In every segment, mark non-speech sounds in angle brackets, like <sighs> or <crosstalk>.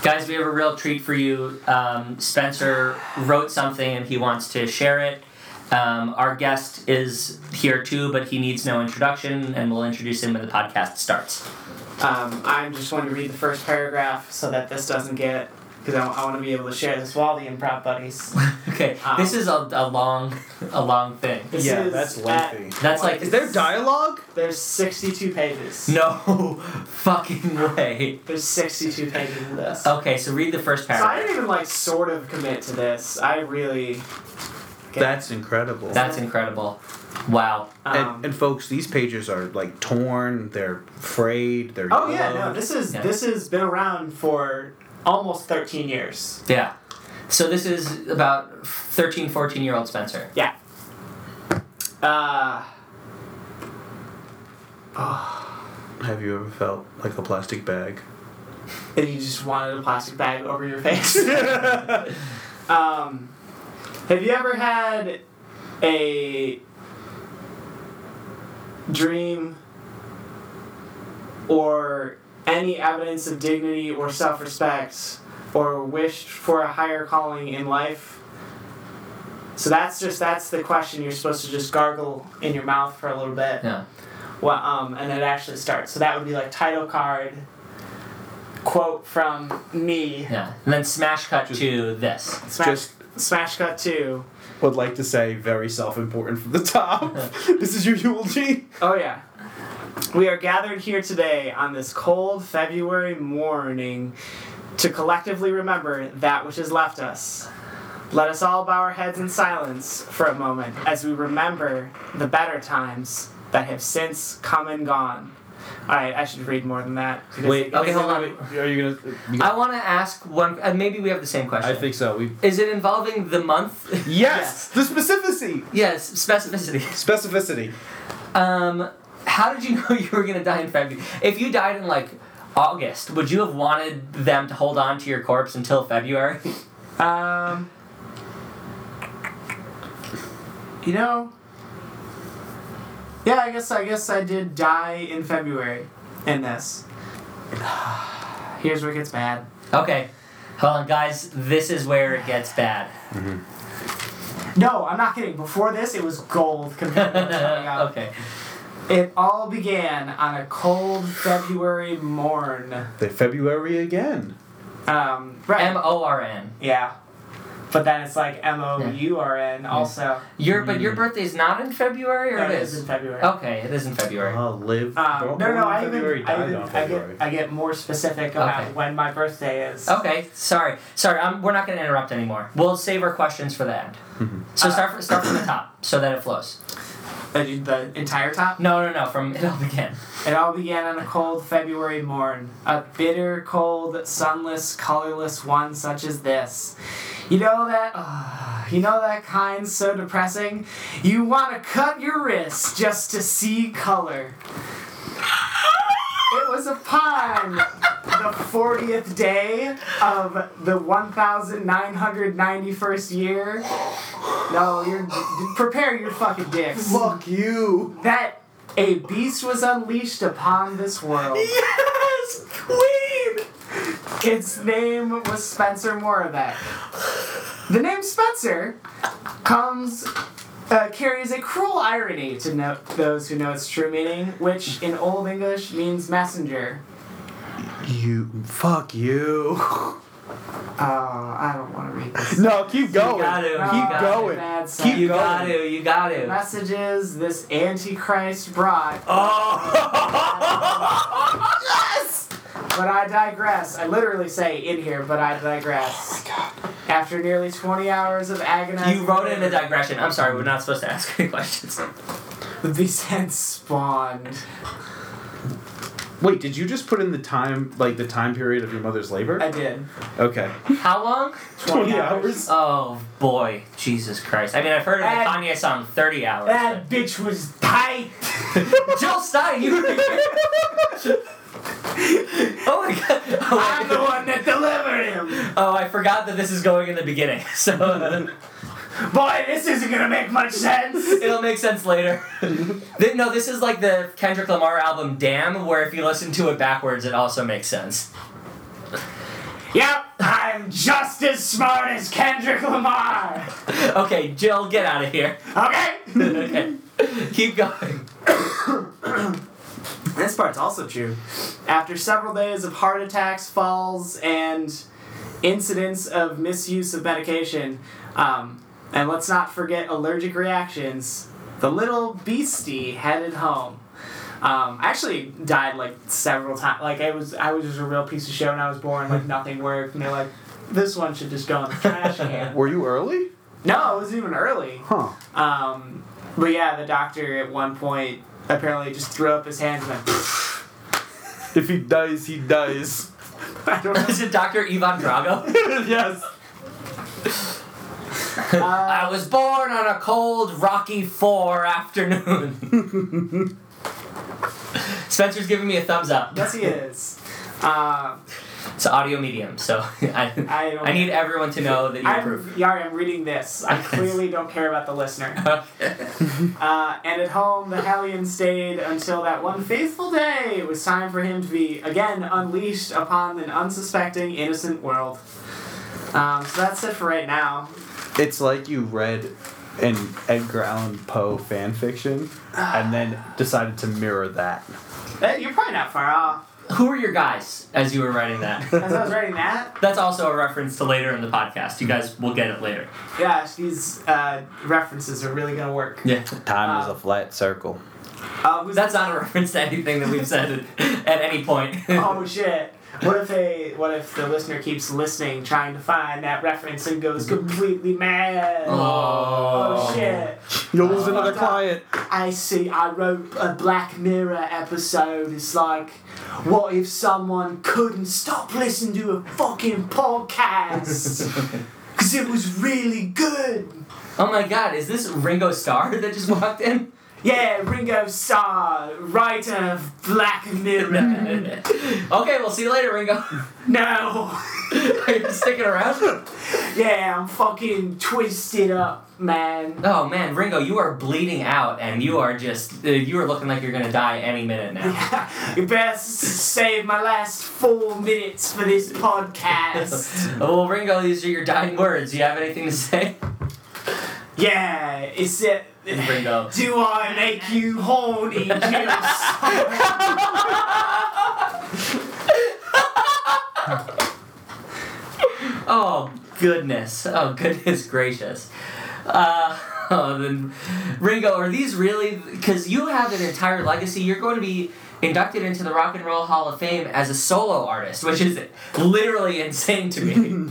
Guys, we have a real treat for you. Um, Spencer wrote something and he wants to share it. Um, our guest is here too, but he needs no introduction, and we'll introduce him when the podcast starts. Um, I'm just going to read the first paragraph so that this doesn't get because I, I want to be able to share this with all the improv buddies. <laughs> okay, Um, this is a, a long, a long thing. This yeah, is that's at- lengthy. That's like Is there dialogue? There's 62 pages. no <laughs> fucking way. There's 62 pages of this. Okay, so read the first So I didn't even like sort of commit to this. I really. Okay. That's incredible. That's incredible. Wow. Um, and, and folks, these pages are like torn. They're frayed. They're oh yeah, no. This is Yeah. this has been around for almost 13 years. Yeah. So this is about 13, 14 year old Spencer. Yeah. Uh. <sighs> Have you ever felt like a plastic bag? And you just wanted a plastic bag over your face. <laughs> um, have you ever had a dream or any evidence of dignity or self respect or wished for a higher calling in life? So that's just that's the question you're supposed to just gargle in your mouth for a little bit. Yeah. Well, um, and it actually starts. So that would be like title card, quote from me, Yeah. And then smash cut Just- to this. smash, Just- smash cut to. Would like to say very self-important from the top. <laughs> this is your eulogy. Oh yeah. We are gathered here today on this cold February morning to collectively remember that which has left us. Let us all bow our heads in silence for a moment as we remember the better times that have since come and gone. Alright, I should read more than that. Wait, okay, it's- hold on. Are you gonna? You I want to ask one. Uh, maybe we have the same question. I think so. We. Is it involving the month? Yes, the specificity. yes, specificity. Specificity. Um, how did you know <laughs> you were gonna die in February? If you died in like August, would you have wanted them to hold on to your corpse until February? <laughs> Um, you know, yeah, I guess I guess I did die in February in this. <sighs> Here's where it gets bad. okay, hold on, guys. This is where it gets bad. No, I'm not kidding. Before this, it was gold compared to what's coming out. <laughs> okay. It all began on a cold February morn. The February again. Um, right. M O R N. yeah. But then it's like M O U R N also. Your but your birthday's not in February, or No, it it is. is in February. Okay, it is in February. Uh, live. Um, no, no, born no. I even, I, even I get I get more specific about Okay. when my birthday is. Okay, sorry, sorry. Um, we're not going to interrupt anymore. We'll save our questions for the end. Mm-hmm. So Uh, start fr- start from the top so that it flows. Uh, the entire top. No, no, no. From it all began. It all began on a cold February morn, a bitter, cold, sunless, colorless one such as this. You know that, uh, you know that kind so depressing. You want to cut your wrist just to see color. It was upon the 40th day of the 1991st year. No, you're prepare your fucking dicks Fuck you. that a beast was unleashed upon this world. Yes, Queen. Its name was Spencer Moravec. The name Spencer comes uh, carries a cruel irony to note those who know its true meaning, which in Old English means messenger. You. Fuck you. Oh, <laughs> I don't want to read this. no, keep going. You got to. No, you keep got going. Bad keep you going. got to. You got The to. messages this Antichrist brought Oh. <laughs> yes. But I digress. I literally say in here, but I digress. Oh my god. After nearly 20 hours of agonizing. You wrote in a digression. I'm sorry. We're not supposed to <laughs> ask any questions. The beast spawned. Wait, did you just put in the time, like the time period of your mother's labor? I did. Okay. How long? 20 hours. Oh boy, Jesus Christ! I mean, I've heard of the And- Kanye song "30 Hours." That bitch was tight. but- <laughs> Jill Stein, you. <laughs> <laughs> oh my god! Oh, I- I'm the one that delivered him. oh, I forgot that this is going in the beginning. <laughs> So Boy, this isn't gonna make much sense. <laughs> it'll make sense later. No, this is like the Kendrick Lamar album "Damn," where if you listen to it backwards, it also makes sense. Yep, I'm just as smart as Kendrick Lamar. Okay, Jill, get out of here. Okay. okay. Keep going. <coughs> <coughs> This part's also true. After several days of heart attacks, falls, and incidents of misuse of medication, um, and let's not forget allergic reactions, the little beastie headed home. Um, I actually died like several times. Like I was, I was just a real piece of shit when I was born. Like <laughs> nothing worked, and they're like, "This one should just go in the trash can." <laughs> Were you early? No, it wasn't even early. Huh. Um, but yeah, the doctor at one point apparently he just threw up his hands and went. <laughs> If he dies, he dies. <laughs> I don't know. Is it Dr. Ivan Drago? <laughs> yes. I was born on a cold, rocky four afternoon. Spencer's giving me a thumbs up. Yes, he is. Um, It's audio medium, so <laughs> I, I. I need everyone to know that you I'm, approve. Yari, I'm reading this. I <laughs> clearly don't care about the listener. <laughs> Uh, and at home, the Hellion stayed until that one faithful day. It was time for him to be again unleashed upon an unsuspecting, innocent world. Um, so that's it for right now. It's like you read an Edgar Allan Poe fan fiction and then <sighs> decided to mirror that. Eh, You're probably not far off. Who were your guys as you were writing that? As I was writing that, <laughs> That's also a reference to later in the podcast. You guys will get it later. gosh, these uh, references are really gonna work. Yeah. Time is a flat circle. Uh, who's That's not a reference to anything that we've said at any point. <laughs> oh shit. What if they? What if the listener keeps listening, trying to find that reference, and goes mm-hmm. completely mad? Oh. Oh shit! You'll lose Oh, another client. I see. I wrote a Black Mirror episode. It's like, what if someone couldn't stop listening to a fucking podcast? <laughs> Because it was really good. Oh my god, is this Ringo Starr that just walked in? Yeah, Ringo Starr, writer of Black Mirror. <laughs> okay, we'll see you later, Ringo. <laughs> no. <laughs> Are you sticking around? Yeah, I'm fucking twisted up, man. Oh man, Ringo, you are bleeding out and you are just, uh, you are looking like you're gonna die any minute now. you best save my last four minutes for this podcast. well, Ringo, these are your dying words. Do you have anything to say? yeah, it's it. Ringo. <laughs> Do I make you horny, <laughs> Juice? Oh goodness! Oh goodness gracious! Uh, oh, <laughs> then Ringo, are these really? Because you have an entire legacy. You're going to be inducted into the Rock and Roll Hall of Fame as a solo artist, which is literally insane to me.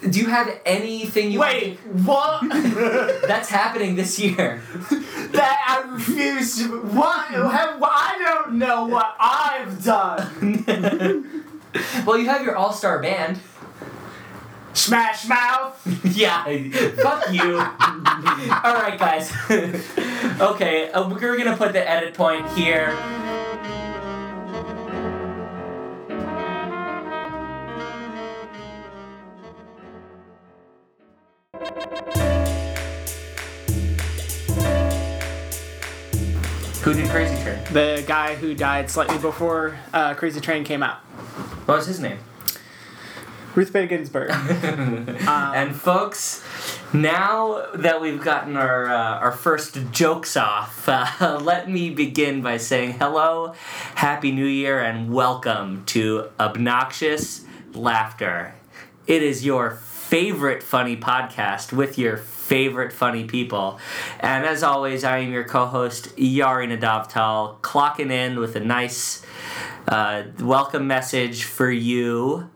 <laughs> Do you have anything you Wait, what? <laughs> that's happening this year? <laughs> that I refuse to. What? I don't know what I've done. well, you have your all-star band. Smash Mouth. yeah, fuck you. All right, guys. okay, uh, we're gonna put the edit point here. Who did Crazy Train? The guy who died slightly before uh, Crazy Train came out. What was his name? Ruth Bader Ginsburg. <laughs> and folks, now that we've gotten our uh, our first jokes off, uh, <laughs> let me begin by saying hello, happy New Year, and welcome to Obnoxious Laughter. It is your favorite funny podcast with your favorite funny people. And as always, I am your co-host Yari Nadavtal, clocking in with a nice uh, welcome message for you.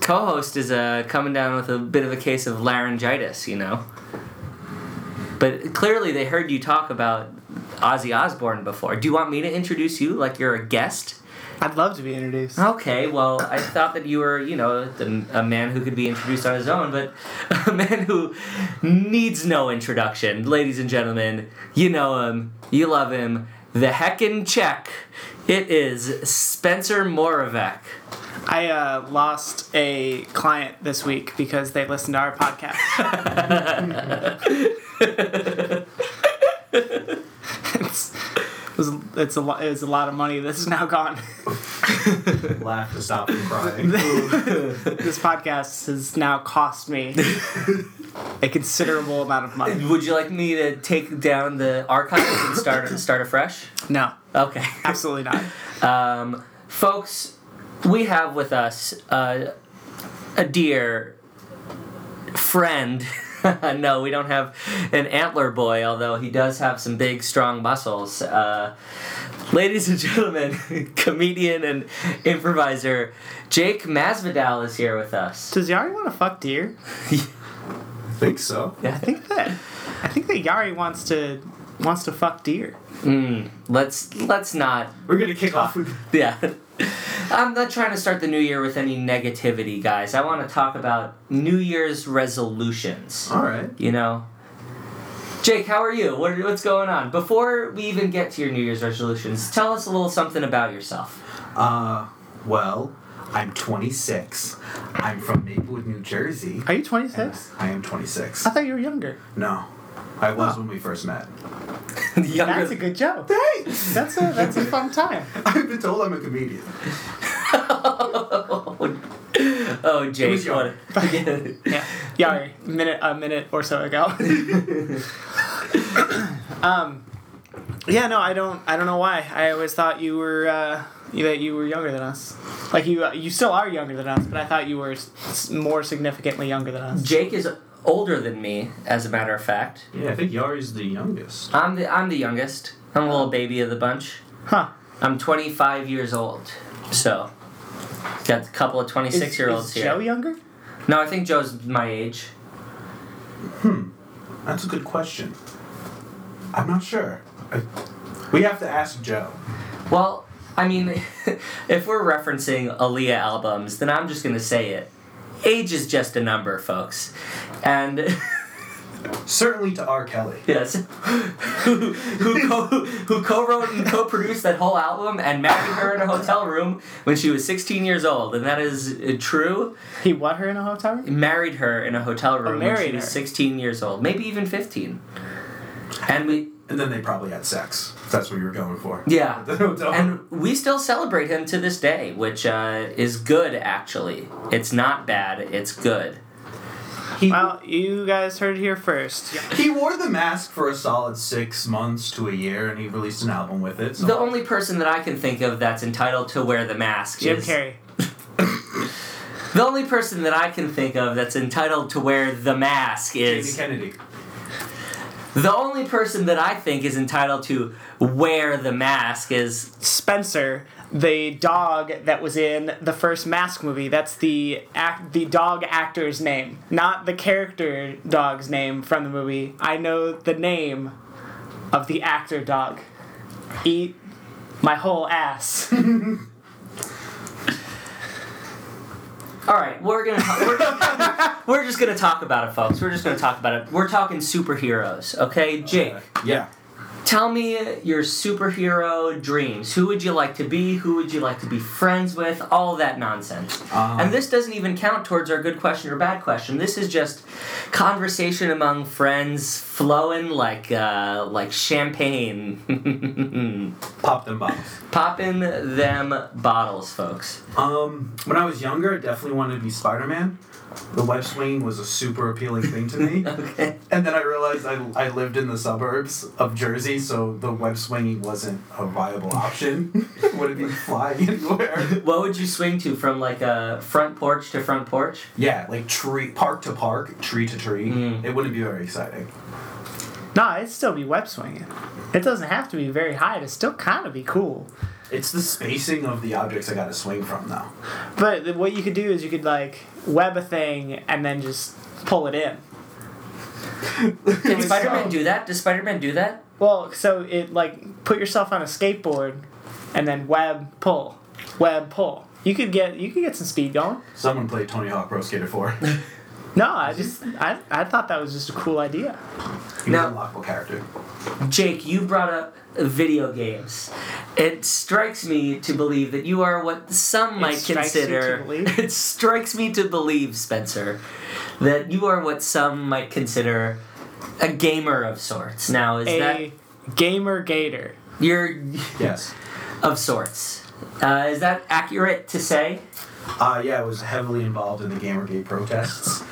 co-host is uh, coming down with a bit of a case of laryngitis, you know. But clearly, they heard you talk about Ozzy Osbourne before. Do you want me to introduce you like you're a guest? I'd love to be introduced. Okay, well, I thought that you were, you know, the, a man who could be introduced on his own, but <laughs> a man who needs no introduction. Ladies and gentlemen, you know him, you love him, the heckin' check. It is Spencer Moravec. I uh, lost a client this week because they listened to our podcast. <laughs> <laughs> <laughs> It was, it's a lot. It was a lot of money. This is now gone. <laughs> Laugh to stop from crying. <laughs> this podcast has now cost me a considerable amount of money. Would you like me to take down the archives and start start afresh? No, Okay. absolutely not. Um, folks, we have with us uh, a dear friend. <laughs> no, we don't have an antler boy, although he does have some big, strong muscles. Uh, ladies and gentlemen, <laughs> comedian and improviser Jake Masvidal is here with us. Does Yari want to fuck deer? I think so. Yeah, I think that I think that Yari wants to wants to fuck deer. Mm, let's let's not We're gonna kick off with Yeah. I'm not trying to start the new year with any negativity, guys. I want to talk about New Year's resolutions. Alright. You know? Jake, how are you? What, what's going on? Before we even get to your New Year's resolutions, tell us a little something about yourself. Uh, well, I'm 26. I'm from Maplewood, New Jersey. Are you 26? I am 26. I thought you were younger. No, I was when we first met. <laughs> Younger That's a good joke. Thanks! That's a that's a fun time. <laughs> I've been told I'm a comedian. <laughs> oh, Jake. was young. what- Yeah, Yari, minute a minute or so ago. um, yeah, no, I don't. I don't know why. I always thought you were uh, you- that you were younger than us. Like you, uh, you still are younger than us, but I thought you were s- s- more significantly younger than us. Jake is older than me, as a matter of fact. Yeah, I think Yari's the youngest. I'm the I'm the youngest. I'm a little baby of the bunch. Huh? I'm 25 years old, so got a couple of 26 Is, year olds is here. Joe younger? No, I think Joe's my age. Hmm, that's a good question. I'm not sure. I, we have to ask Joe. Well, I mean, <laughs> if we're referencing Aaliyah albums, then I'm just gonna say it. Age is just a number, folks, and <laughs> Certainly to R. Kelly. yes, <laughs> who who co who co-wrote and co-produced that whole album and married her in a hotel room when she was 16 years old, and that is uh, true. He what her in a hotel room? married her in a hotel room when she married was her. 16 years old, maybe even 15. And we, And then they probably had sex. If that's what you were going for. yeah, At the hotel. and we still celebrate him to this day, which uh, is good actually. It's not bad, it's good. he, Well, you guys heard it here first. he wore the mask for a solid six months to a year, and he released an album with it. So The only person that I can think of that's entitled to wear the mask Jim is Carrey. <laughs> the only person that I can think of that's entitled to wear the mask Jamie is Kennedy. The only person that I think is entitled to wear the mask is Spencer, the dog that was in the first Mask movie. That's the act, the dog actor's name, not the character dog's name from the movie. I know the name of the actor dog. Eat my whole ass. <laughs> All right, we're gonna we're, we're just gonna talk about it, folks. We're just gonna talk about it. We're talking superheroes, okay? Jake, Yeah. Tell me your superhero dreams. Who would you like to be? Who would you like to be friends with? All that nonsense. Um, and this doesn't even count towards our good question or bad question. This is just conversation among friends, flowing like uh, like champagne, <laughs> Pop them bottles. popping them bottles, folks. Um, when I was younger, I definitely wanted to be Spider Man. The web swing was a super appealing thing to me. <laughs> Okay. And then I realized I, I lived in the suburbs of Jersey, so the web swinging wasn't a viable option. Wouldn't be flying <laughs> anywhere. What would you swing to from like a front porch to front porch? Yeah, like tree, park to park, tree to tree. Mm. It wouldn't be very exciting. nah, it'd still be web swinging. It doesn't have to be very high to still kind of be cool. It's the spacing of the objects I got to swing from, though. But what you could do is you could like web a thing and then just pull it in. Can Spider Man do that? Does Spider Man do that? Well, so it like put yourself on a skateboard and then web pull, web pull. You could get you could get some speed going. Someone played Tony Hawk Pro Skater 4. <laughs> No, I just I, I thought that was just a cool idea. He Now- was a lockable character. Jake, you brought up video games. It strikes me to believe that you are what some might strikes you to consider. believe? <laughs> It strikes me to believe, Spencer, that you are what some might consider a gamer of sorts. Now, is that A gamer gator. You're Yes. <laughs> of sorts. Uh, is that accurate to say? Uh, yeah, I was heavily involved in the Gamergate protests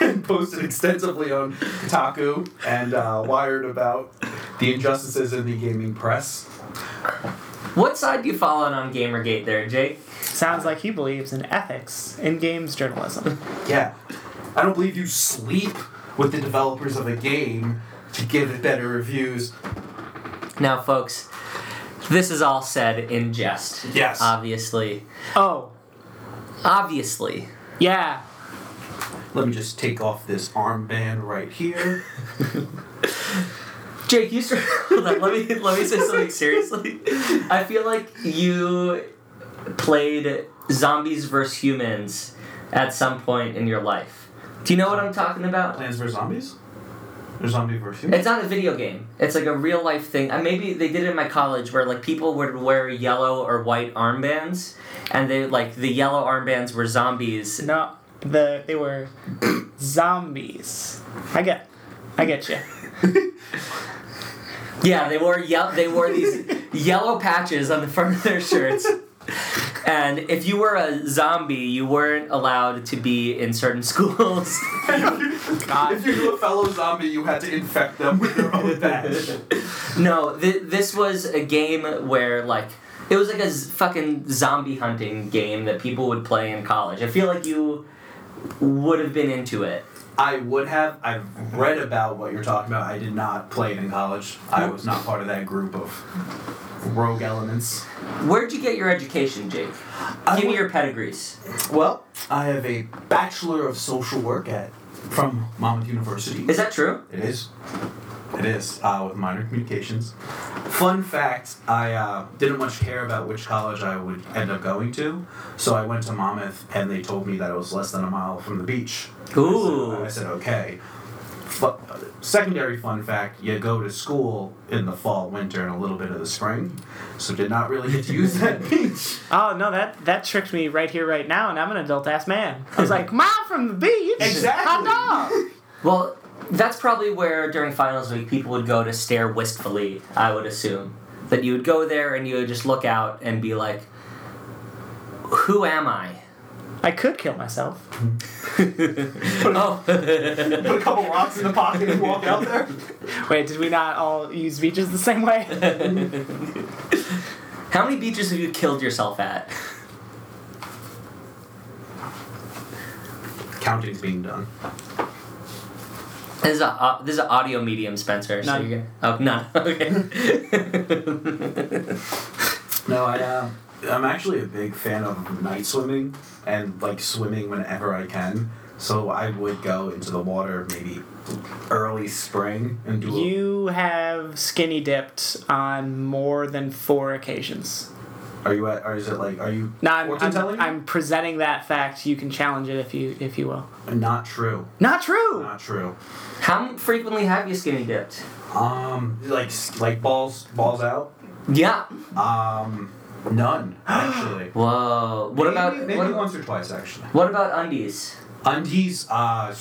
and <laughs> posted extensively on Kotaku and uh, Wired about the injustices in the gaming press. What side do you fall on on Gamergate there, Jake? Sounds like he believes in ethics in games journalism. <laughs> Yeah, I don't believe you sleep with the developers of a game to give it better reviews. Now, folks, this is all said in jest. Yes. Obviously. Oh, Obviously. yeah. Let me just take off this armband right here. <laughs> Jake, you start. <laughs> Hold on, let me let me say something seriously. I feel like you played zombies vs humans at some point in your life. Do you know what I'm talking about? Plants vs Zombies? Or Zombie vs. It's not a video game. It's like a real life thing. And maybe they did it in my college where like people would wear yellow or white armbands, and they like the yellow armbands were zombies. No, the they were zombies. I get, I get you. <laughs> Yeah, they wore ye- they wore these yellow patches on the front of their shirts. <laughs> And if you were a zombie, you weren't allowed to be in certain <laughs> schools. If you knew a fellow zombie, you had to infect them with your own <laughs> badge. no, th- this was a game where like it was like a z- fucking zombie hunting game that people would play in college. I feel like you would have been into it. I would have. I've read about what you're talking about. I did not play it in college. I was not part of that group of rogue elements. Where'd you get your education, Jake? I Give me your pedigrees. Well, I have a bachelor of social work at from Monmouth University. Is that true? It is. It is uh, with minor communications. Fun fact: I uh, didn't much care about which college I would end up going to, so I went to Monmouth, and they told me that it was less than a mile from the beach. Ooh. I said, I said okay. Fu- secondary fun fact: you go to school in the fall, winter, and a little bit of the spring, so did not really get to use <laughs> that beach. Oh no, that that tricked me right here, right now, and I'm an adult ass man. I was like, mile from the beach. Exactly. Hot dog. Well, that's probably where during finals week people would go to stare wistfully, I would assume. That you would go there and you would just look out and be like, Who am I? I could kill myself. <laughs> oh. Put a couple rocks in the pocket and walk out there. <laughs> Wait, did we not all use beaches the same way? <laughs> How many beaches have you killed yourself at? Counting's being done. This is a uh, this is an audio medium, Spencer. So None. you're gonna, oh none. <laughs> Okay. <laughs> No, I uh, I'm actually a big fan of night swimming and like swimming whenever I can. So I would go into the water maybe early spring and do. a, you have skinny dipped on more than four occasions. Are you at? Or is it like? Are you? Now I'm, I'm, telling? I'm presenting that fact. You can challenge it if you if you will. Not true. Not true. Not true. How frequently have you skinny dipped? Um, like like balls balls out. Yeah. Um, none actually. <gasps> Whoa. What maybe, about maybe what, once or twice actually? what about undies? Undies, uh,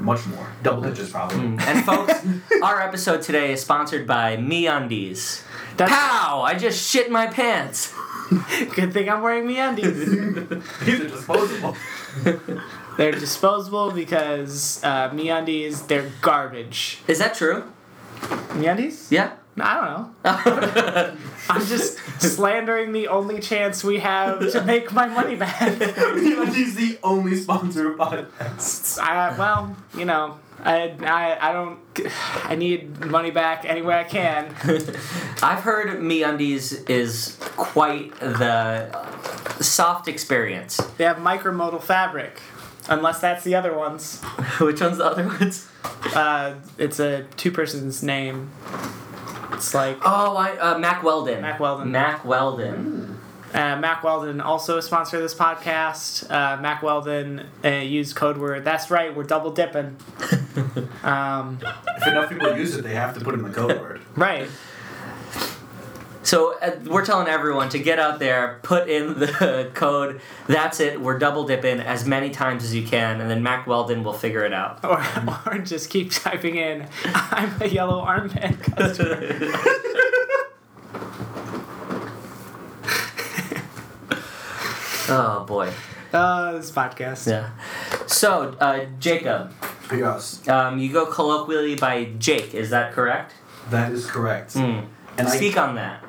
much more, double digits probably. Mm. And folks, <laughs> our episode today is sponsored by Me Undies. That's Pow! I just shit my pants. <laughs> good thing I'm wearing MeUndies. <laughs> These are disposable. <laughs> they're disposable because uh, MeUndies they're garbage. Is that true? MeUndies? Yeah. I don't know. I'm just slandering the only chance we have to make my money back. He's the only sponsor of podcasts. I, well, you know, I, I, I don't. I need money back any way I can. <laughs> I've heard Me Undies is quite the soft experience. They have micromodal fabric, unless that's the other ones. <laughs> Which one's the other ones? <laughs> Uh, it's a two person's name. It's like Oh, I uh, Mack Weldon. Mack Weldon. Mack Weldon. Uh, Mack Weldon also a sponsor of this podcast. Uh, Mack Weldon uh, used code word. That's right, we're double dipping. <laughs> um, If enough people use it, they have to put in the code word. right. So uh, we're telling everyone to get out there, put in the <laughs> code. That's it. We're double dipping as many times as you can, and then Mack Weldon will figure it out. <laughs> Or, or just keep typing in, I'm a yellow armband customer. Oh boy. Uh, this podcast. Yeah. So, uh, Jacob, Yes, um, you go colloquially by Jake. Is that correct? that is correct. Hmm. And I- Speak on that.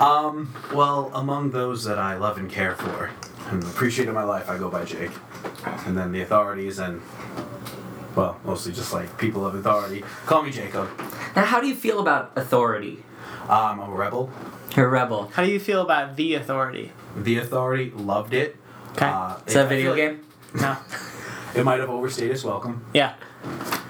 Um, well, among those that I love and care for and appreciate in my life, I go by Jake. And then the authorities and, well, mostly just like people of authority, call me Jacob. Now, how do you feel about authority? Um, I'm a rebel. You're a rebel. How do you feel about the authority? The authority loved it. Okay. Uh, Is that a I video feel like game? No. <laughs> It might have overstayed its welcome, Yeah.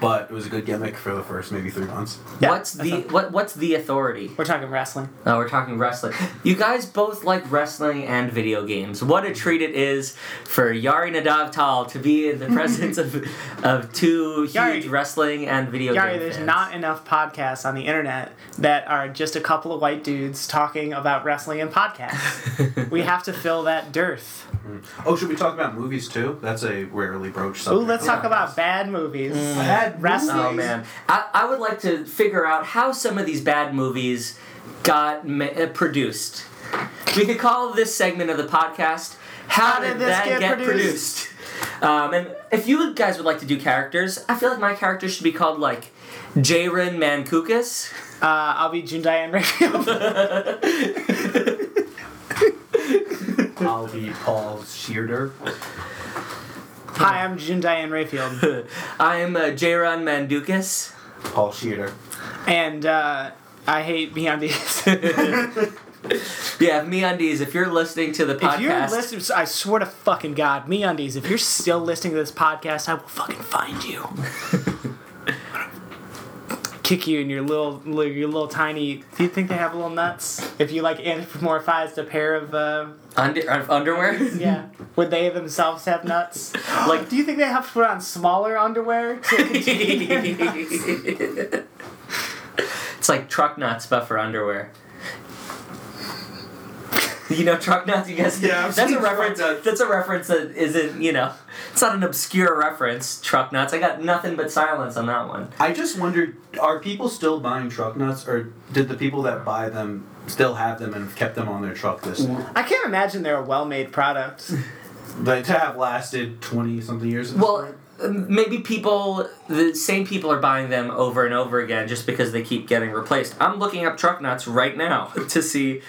But it was a good gimmick for the first maybe three months. Yeah, what's the what? What's the authority? We're talking wrestling. Oh, we're talking wrestling. You guys both like wrestling and video games. What a treat it is for Yari Nadavtal to be in the presence of, <laughs> of two huge wrestling and video Yari, game there's fans. not enough podcasts on the internet that are just a couple of white dudes talking about wrestling and podcasts. <laughs> we have to fill that dearth. Mm. Oh, should we talk about movies too? That's a rarely broached Ooh, subject. let's talk about bad movies. Bad Wrestling. Oh man, I, I would like to figure out how some of these bad movies got ma- uh, produced. We could call this segment of the podcast "How, How did, did this that get get, produced?" produced?" Um, and if you guys would like to do characters, I feel like my character should be called like Jaren Mankukas. Uh, I'll be Jundian Rayfield. <laughs> I'll be Paul Shearder. Hi, I'm Jundian Rayfield. <laughs> I'm uh, Jaron Mandukas. Paul Shearder. And uh, I hate MeUndies. <laughs> Yeah, MeUndies. If you're listening to the podcast, if you're listening, I swear to fucking God, MeUndies, if you're still listening to this podcast, I will fucking find you. <laughs> Kick you in your little, li- your little tiny. Do you think they have little nuts? If you like anthropomorphized a pair of, uh, under, uh, underwear. yeah, would they themselves have nuts? <gasps> like Do you think they have to put on smaller underwear? To contain their <laughs> nuts? it's like truck nuts, but for underwear. You know truck nuts, you guys. Yeah, that's a reference. nuts. That's a reference that isn't. You know, it's not an obscure reference. Truck nuts. I got nothing but silence on that one. I just wondered, are people still buying truck nuts, or did the people that buy them still have them and have kept them on their truck this I can't imagine they're a well-made product. <laughs> like, to have lasted twenty something years? Well, point? um, maybe people, the same people are buying them over and over again just because they keep getting replaced. I'm looking up truck nuts right now <laughs> to see.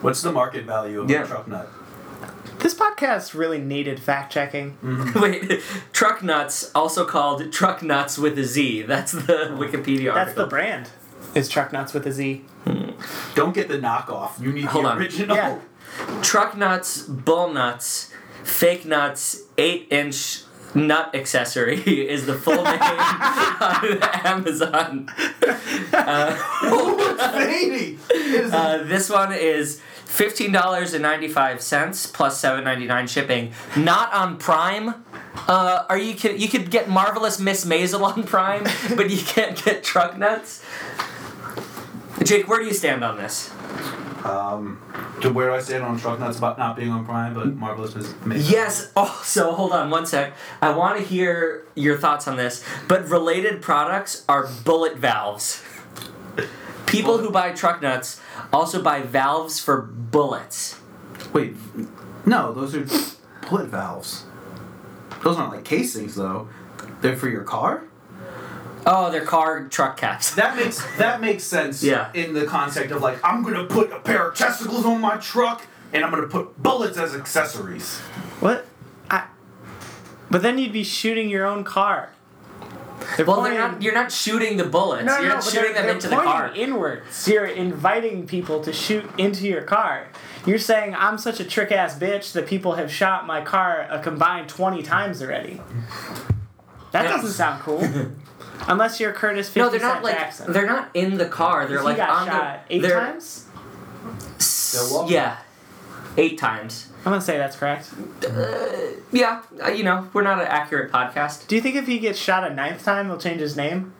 What's the market value of Yeah. a truck nut? This podcast really needed fact checking. Mm-hmm. <laughs> Wait, truck nuts, also called truck nuts with a Z. That's the Wikipedia That's the brand. Is truck nuts with a Z? Hmm. Don't get the knockoff. You need Hold the on. original. Yeah. truck nuts, bull nuts, fake nuts, eight inch nut accessory <laughs> is the full name on Amazon. Uh, Baby! It is uh, this one is fifteen dollars and ninety five cents plus seven ninety nine shipping. Not on Prime. Uh, are you kid- you could get marvelous Miss Maisel on Prime, but you can't get truck nuts. Jake, where do you stand on this? Um, to where I stand on truck nuts about not being on Prime, but Marvelous Miss Maisel? Yes. Oh, so hold on one sec. I want to hear your thoughts on this. But related products are bullet valves. People who buy truck nuts also buy valves for bullets. Wait, no, those are bullet valves. Those aren't like casings though. They're for your car. Oh, they're car truck caps. That makes that makes sense. Yeah. In the concept of like, I'm gonna put a pair of testicles on my truck, and I'm gonna put bullets as accessories. What? I. But then you'd be shooting your own car. They're Well, they're pointing- not. You're not shooting the bullets. No, no, you're no, not but shooting they're, them they're into the pointing car. inwards. You're inviting people to shoot into your car. You're saying I'm such a trick ass bitch that people have shot my car a combined twenty times already. That Yeah. doesn't sound cool. <laughs> Unless you're Curtis 50 no, they're not Cent like. Jackson. They're not in the car. They're he like got on shot the. eight they're, times. s- They're walking. Yeah, eight times. I'm gonna say that's correct. Yeah, uh, you know, we're not an accurate podcast. Do you think if he gets shot a ninth time, he'll change his name?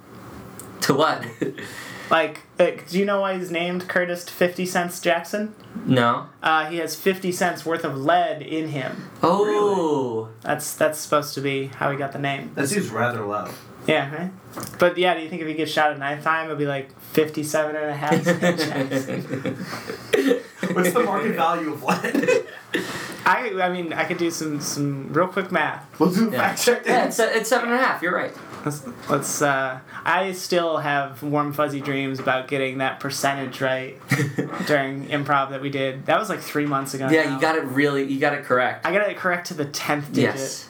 To what? <laughs> Like, uh, do you know why he's named Curtis 50 Cents Jackson? no. Uh, he has 50 cents worth of lead in him. Oh. That's that's supposed to be how he got the name. That seems rather low. Yeah, right? But yeah, do you think if he gets shot at ninth time, it'll be like 57 and a half? <laughs> What's the market value of lead? <laughs> I I mean I could do some some real quick math. We'll do a Yeah. fact check. Yeah, it's, it's seven and a half. You're right. Let's, let's uh I still have warm fuzzy dreams about getting that percentage right <laughs> during improv that we did. That was like three months ago. Yeah, now. you got it really. You got it correct. I got it correct to the tenth digit. Yes.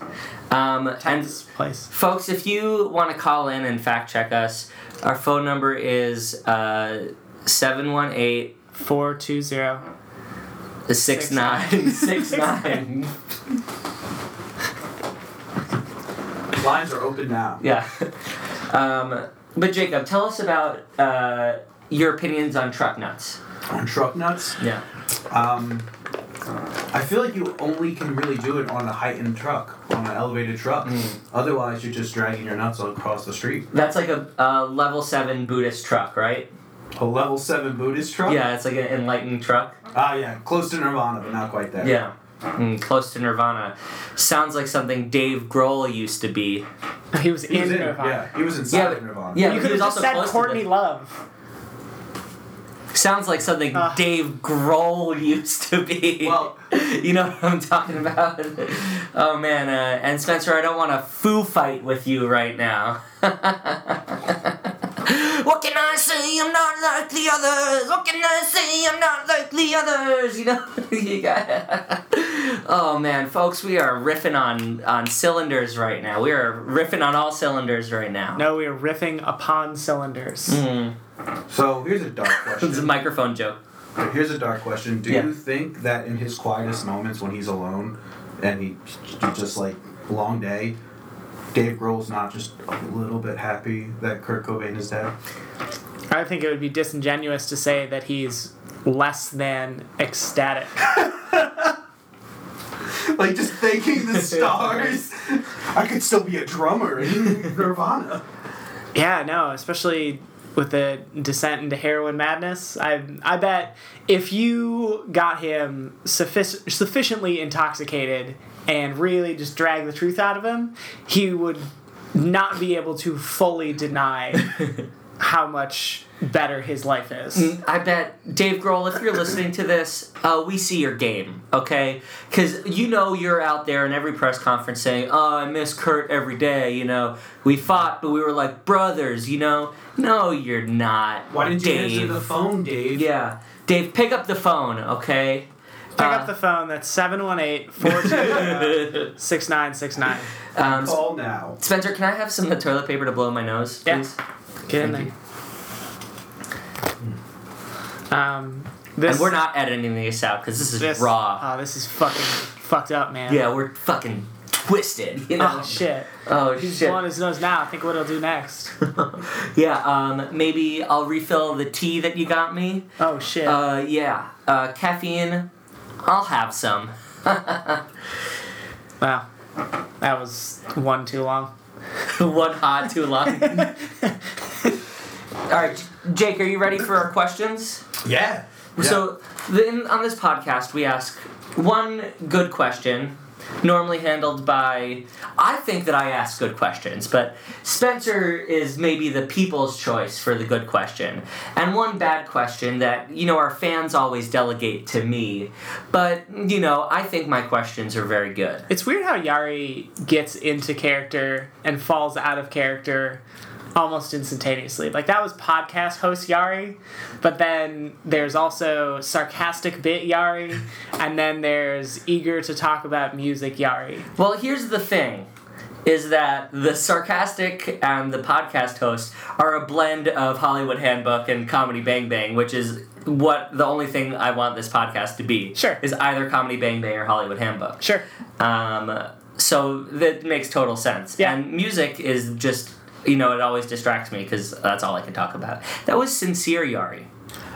Um, and Tenth place. folks, if you want to call in and fact check us, our phone number is uh, 718 Four two zero. 6969. <laughs> <laughs> Lines are open now. yeah. <laughs> Um, but Jacob, tell us about uh, your opinions on truck nuts. On truck nuts, Yeah. um, I feel like you only can really do it on a heightened truck, on an elevated truck. Mm. Otherwise, you're just dragging your nuts across the street. That's like a, a level 7 Buddhist truck, right? A level seven Buddhist truck. Yeah, it's like an enlightened truck. Ah, yeah, close to Nirvana, but not quite there. Yeah. Mm, close to Nirvana. Sounds like something Dave Grohl used to be. <laughs> He was He was in in, Nirvana. yeah, he was inside Yeah, of but- Nirvana. yeah. you but could he have was just also said close to Courtney the- Love. Sounds like something Ah. Dave Grohl used to be. Well- <laughs> you know what I'm talking about. oh man, uh, and Spencer, I don't want to foo fight with you right now. <laughs> what can I say? I'm not like the others. What can I say? I'm not like the others. You know, <laughs> you got. oh man, folks, we are riffing on on cylinders right now. We are riffing on all cylinders right now. No, we are riffing upon cylinders. Mm, So here's a dark <laughs> question. it's a microphone joke. here's a dark question. Do Yeah. you think that in his quietest moments when he's alone, and he just like long day, Dave Grohl's not just a little bit happy that Kurt Cobain is dead? I think it would be disingenuous to say that he's less than ecstatic. <laughs> like just thanking the <laughs> stars. I could still be a drummer in Nirvana. Yeah, no, especially with the descent into heroin madness. I I bet if you got him suffic- sufficiently intoxicated and really just drag the truth out of him, he would not be able to fully deny <laughs> how much better his life is. I bet Dave Grohl, if you're listening to this, uh, we see your game, okay? Because you know you're out there in every press conference saying, "Oh, I miss Kurt every day." You know, we fought, but we were like brothers. You know, no, you're not. Why didn't you Dave? answer the phone, Dave? Yeah, Dave, pick up the phone, okay? Pick Uh, up the phone. That's 718 420 6969. Um, Call now. Spencer, can I have some of the toilet paper to blow my nose, Yeah. please? Get in Thank there. Um, this, And we're not editing this out because this is this, raw. Oh, this is fucking fucked up, man. yeah, we're fucking twisted. You know. Oh, shit. Oh He's shit. blowing his nose now. Think what he'll do next. <laughs> yeah, um, maybe I'll refill the tea that you got me. Oh, shit. Uh, yeah, uh, caffeine. I'll have some. <laughs> wow. That was one too long. <laughs> One hot, too long. <laughs> All right, Jake, are you ready for our questions? Yeah. So, then on this podcast, we ask one good question, normally handled by. I think that I ask good questions, but Spencer is maybe the people's choice for the good question. And one bad question that, you know, our fans always delegate to me. But, you know, I think my questions are very good. It's weird how Yari gets into character and falls out of character almost instantaneously. Like that was podcast host Yari, but then there's also sarcastic bit Yari, and then there's eager to talk about music Yari. Well, here's the thing. Is that the sarcastic and the podcast host are a blend of Hollywood Handbook and Comedy Bang Bang, which is what the only thing I want this podcast to be. Sure. Is either Comedy Bang Bang or Hollywood Handbook. Sure. Um, so that makes total sense. Yeah. And music is just, you know, it always distracts me because that's all I can talk about. That was sincere, Yari.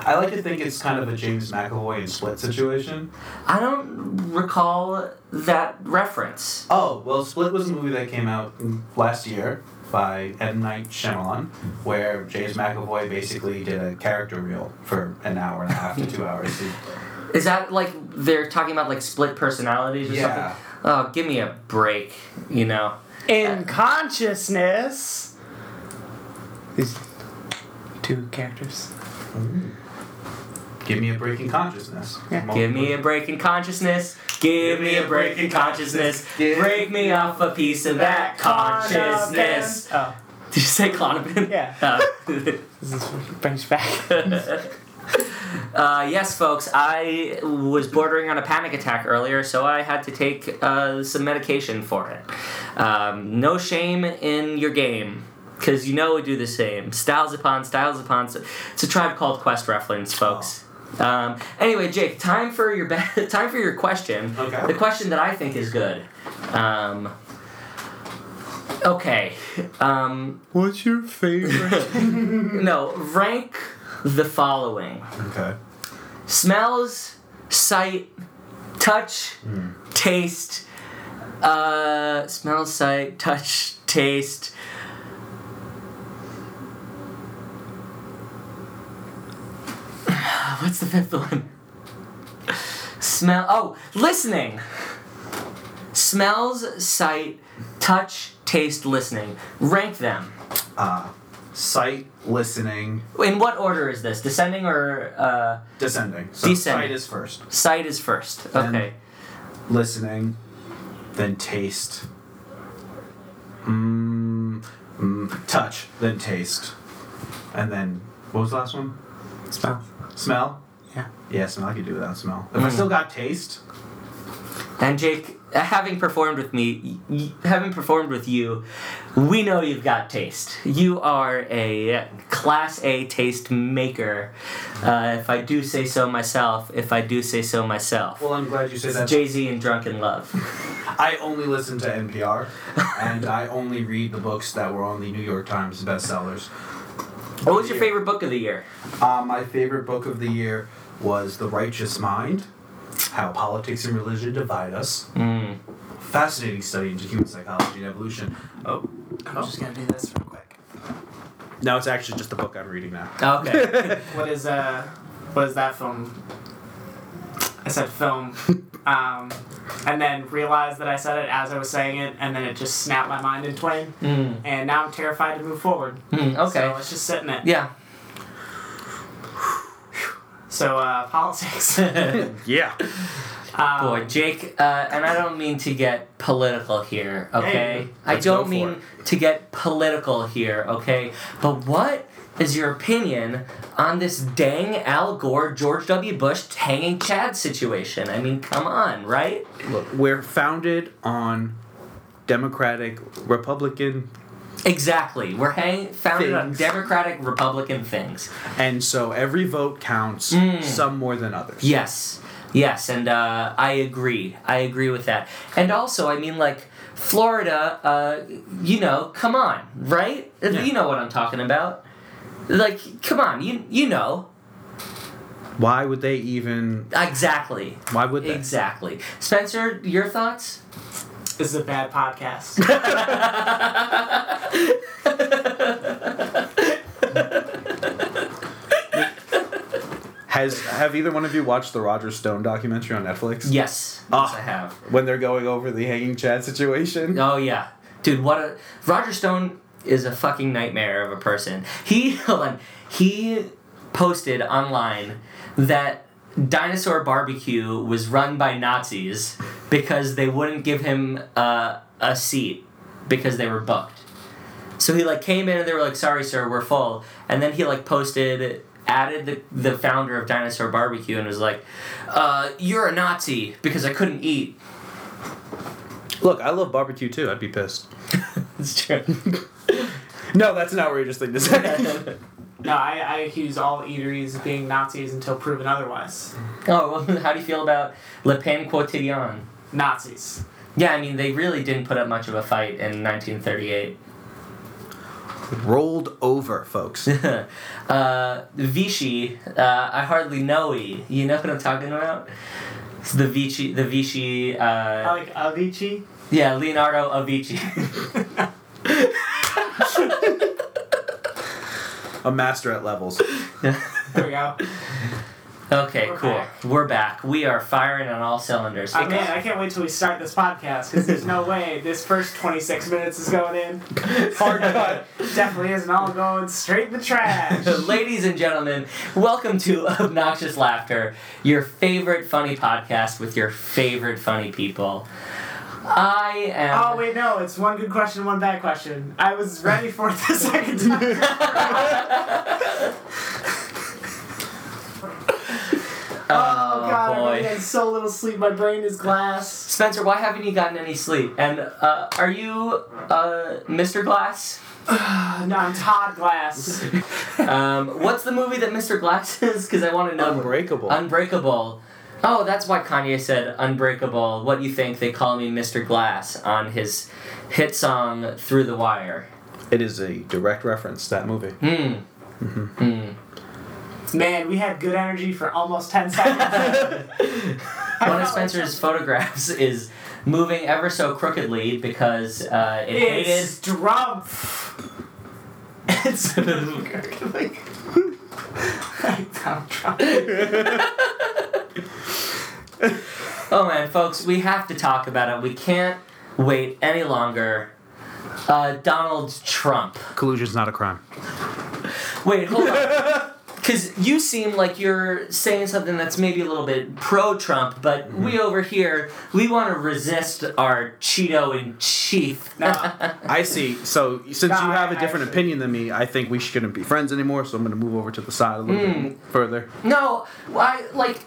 I like to think it's kind of a James McAvoy and Split situation. I don't recall that reference. Oh, well, Split was a movie that came out last year by M. Night Shyamalan, where James McAvoy basically did a character reel for an hour and a half to two hours. <laughs> Is that like they're talking about like split personalities or Yeah. something? Oh, give me a break, you know. In consciousness. These two characters. Give me a break in consciousness. Yeah. Give me a break in consciousness. Give me a break in consciousness. Break me off a piece of that consciousness. Oh, Did you say Klonopin? Yeah. Uh, <laughs> this is brings back. <laughs> uh, yes, folks. I was bordering on a panic attack earlier, so I had to take uh, some medication for it. Um, no shame in your game. Because you know we do the same. Styles upon styles upon. It's a tribe called Quest reference, folks. Um, anyway, Jake, time for your be- <laughs> time for your question. Okay. The question that I think is good. Um, okay. Um, What's your favorite? <laughs> no, rank the following: Okay. smells, sight, touch, taste. Uh, smell, sight, touch, taste. <sighs> What's the fifth one? Smell. Oh, listening. Smells, sight, touch, taste, listening. Rank them. Uh, sight, listening, In what order is this? Descending or uh, descending. So Descending. sight is first. sight is first? Then- Okay. Listening, then taste. Mm, mm, touch, then taste. And then, what was the last one? Smell. Smell? Yeah. Yeah, smell. I could do without smell. If I Mm. still got taste, And Jake, having performed with me, having performed with you, we know you've got taste. You are a class A taste maker. Uh, if I do say so myself, if I do say so myself. well, I'm glad you said that. Jay Z and Drunken Love. <laughs> I only listen to NPR, and I only read the books that were on the New York Times bestsellers. What was your favorite book of the year? Uh, my favorite book of the year was The Righteous Mind How Politics and Religion Divide Us. Mm. Fascinating study into human psychology and evolution. Oh, I'm just gonna do this real quick. no, it's actually just the book I'm reading now. Okay. <laughs> What is uh, what is that film? I said film, um, and then realized that I said it as I was saying it, and then it just snapped my mind in twain, mm. and now I'm terrified to move forward. Mm, So okay. let's just sit in it. Yeah. So uh, politics. <laughs> <laughs> Yeah. Um, Boy, Jake, uh, and I don't mean to get political here, okay? Hey, I don't for mean to get political here, okay? But what is your opinion on this dang Al Gore, George W. Bush hanging Chad situation? I mean, come on, right? Look, we're founded on Democratic, Republican, Exactly. We're hang- founded on Democratic Republican things. and so every vote counts, Mm. some more than others. Yes, yes, and uh, I agree. I agree with that. And also, I mean, like Florida, uh, you know, come on, right? Yeah. You know what I'm talking about. Like, come on, you you know Why would they even? exactly, Why would they? exactly. Spencer, your thoughts? this is a bad podcast. <laughs> Has have either one of you watched the Roger Stone documentary on Netflix? yes, Ah. yes, I have. When they're going over the hanging Chad situation. Oh yeah, dude. What a Roger Stone is a fucking nightmare of a person. He <laughs> hold on. He posted online that Dinosaur Barbecue was run by Nazis because they wouldn't give him uh, a seat because they were booked. So he like came in and they were like, "Sorry, sir, we're full." And then he like posted, added the the founder of Dinosaur Barbecue and was like, uh, "You're a Nazi because I couldn't eat." Look, I love barbecue too. I'd be pissed. <laughs> It's true. <laughs> No, that's an outrageous thing to say. <laughs> no, I, I accuse all eateries of being Nazis until proven otherwise. Oh, well, <laughs> how do you feel about Le Pain Quotidien? Nazis. Yeah, I mean, they really didn't put up much of a fight in 1938. Rolled over, folks. <laughs> uh, Vichy, uh, I hardly know y. You know what I'm talking about? It's the Vichy, the Vichy, I uh, like Avicii. yeah, Leonardo Avicii. <laughs> A master at levels. <laughs> There we go. Okay, We're cool. back. We're back. We are firing on all cylinders. Oh, man, I can't wait till we start this podcast because there's no way this first 26 minutes is going in. <laughs> Hard cut. Definitely isn't all going straight in the trash. Ladies and gentlemen, welcome to Obnoxious Laughter, your favorite funny podcast with your favorite funny people. I am. Oh wait, no, it's one good question, one bad question. I was ready for it the second time. <laughs> Oh, god, I boy. really had so little sleep. My brain is glass. Spencer, why haven't you gotten any sleep? And uh, are you uh, Mr. Glass? <sighs> no, I'm Todd Glass. <laughs> Um, what's the movie that Mr. Glass is? Because I want to know. Unbreakable. Unbreakable. Oh, that's why Kanye said Unbreakable. What do you think? They call me Mr. Glass on his hit song Through the Wire. it is a direct reference to that movie. Hmm. Hmm. Man, we had good energy for almost 10 seconds. <laughs> One of Spencer's photographs is moving ever so crookedly because uh, it It's Trump. hated. Donald Trump. <laughs> <laughs> <laughs> oh man, folks, we have to talk about it. We can't wait any longer. Uh, Donald Trump. Collusion's not a crime. Wait, hold on. <laughs> Because you seem like you're saying something that's maybe a little bit pro Trump, but we over here, we want to resist our Cheeto in chief. No. <laughs> I see. So since No, you have a different actually- opinion than me, I think we shouldn't be friends anymore. So I'm going to move over to the side a little Mm. bit further. No, I like.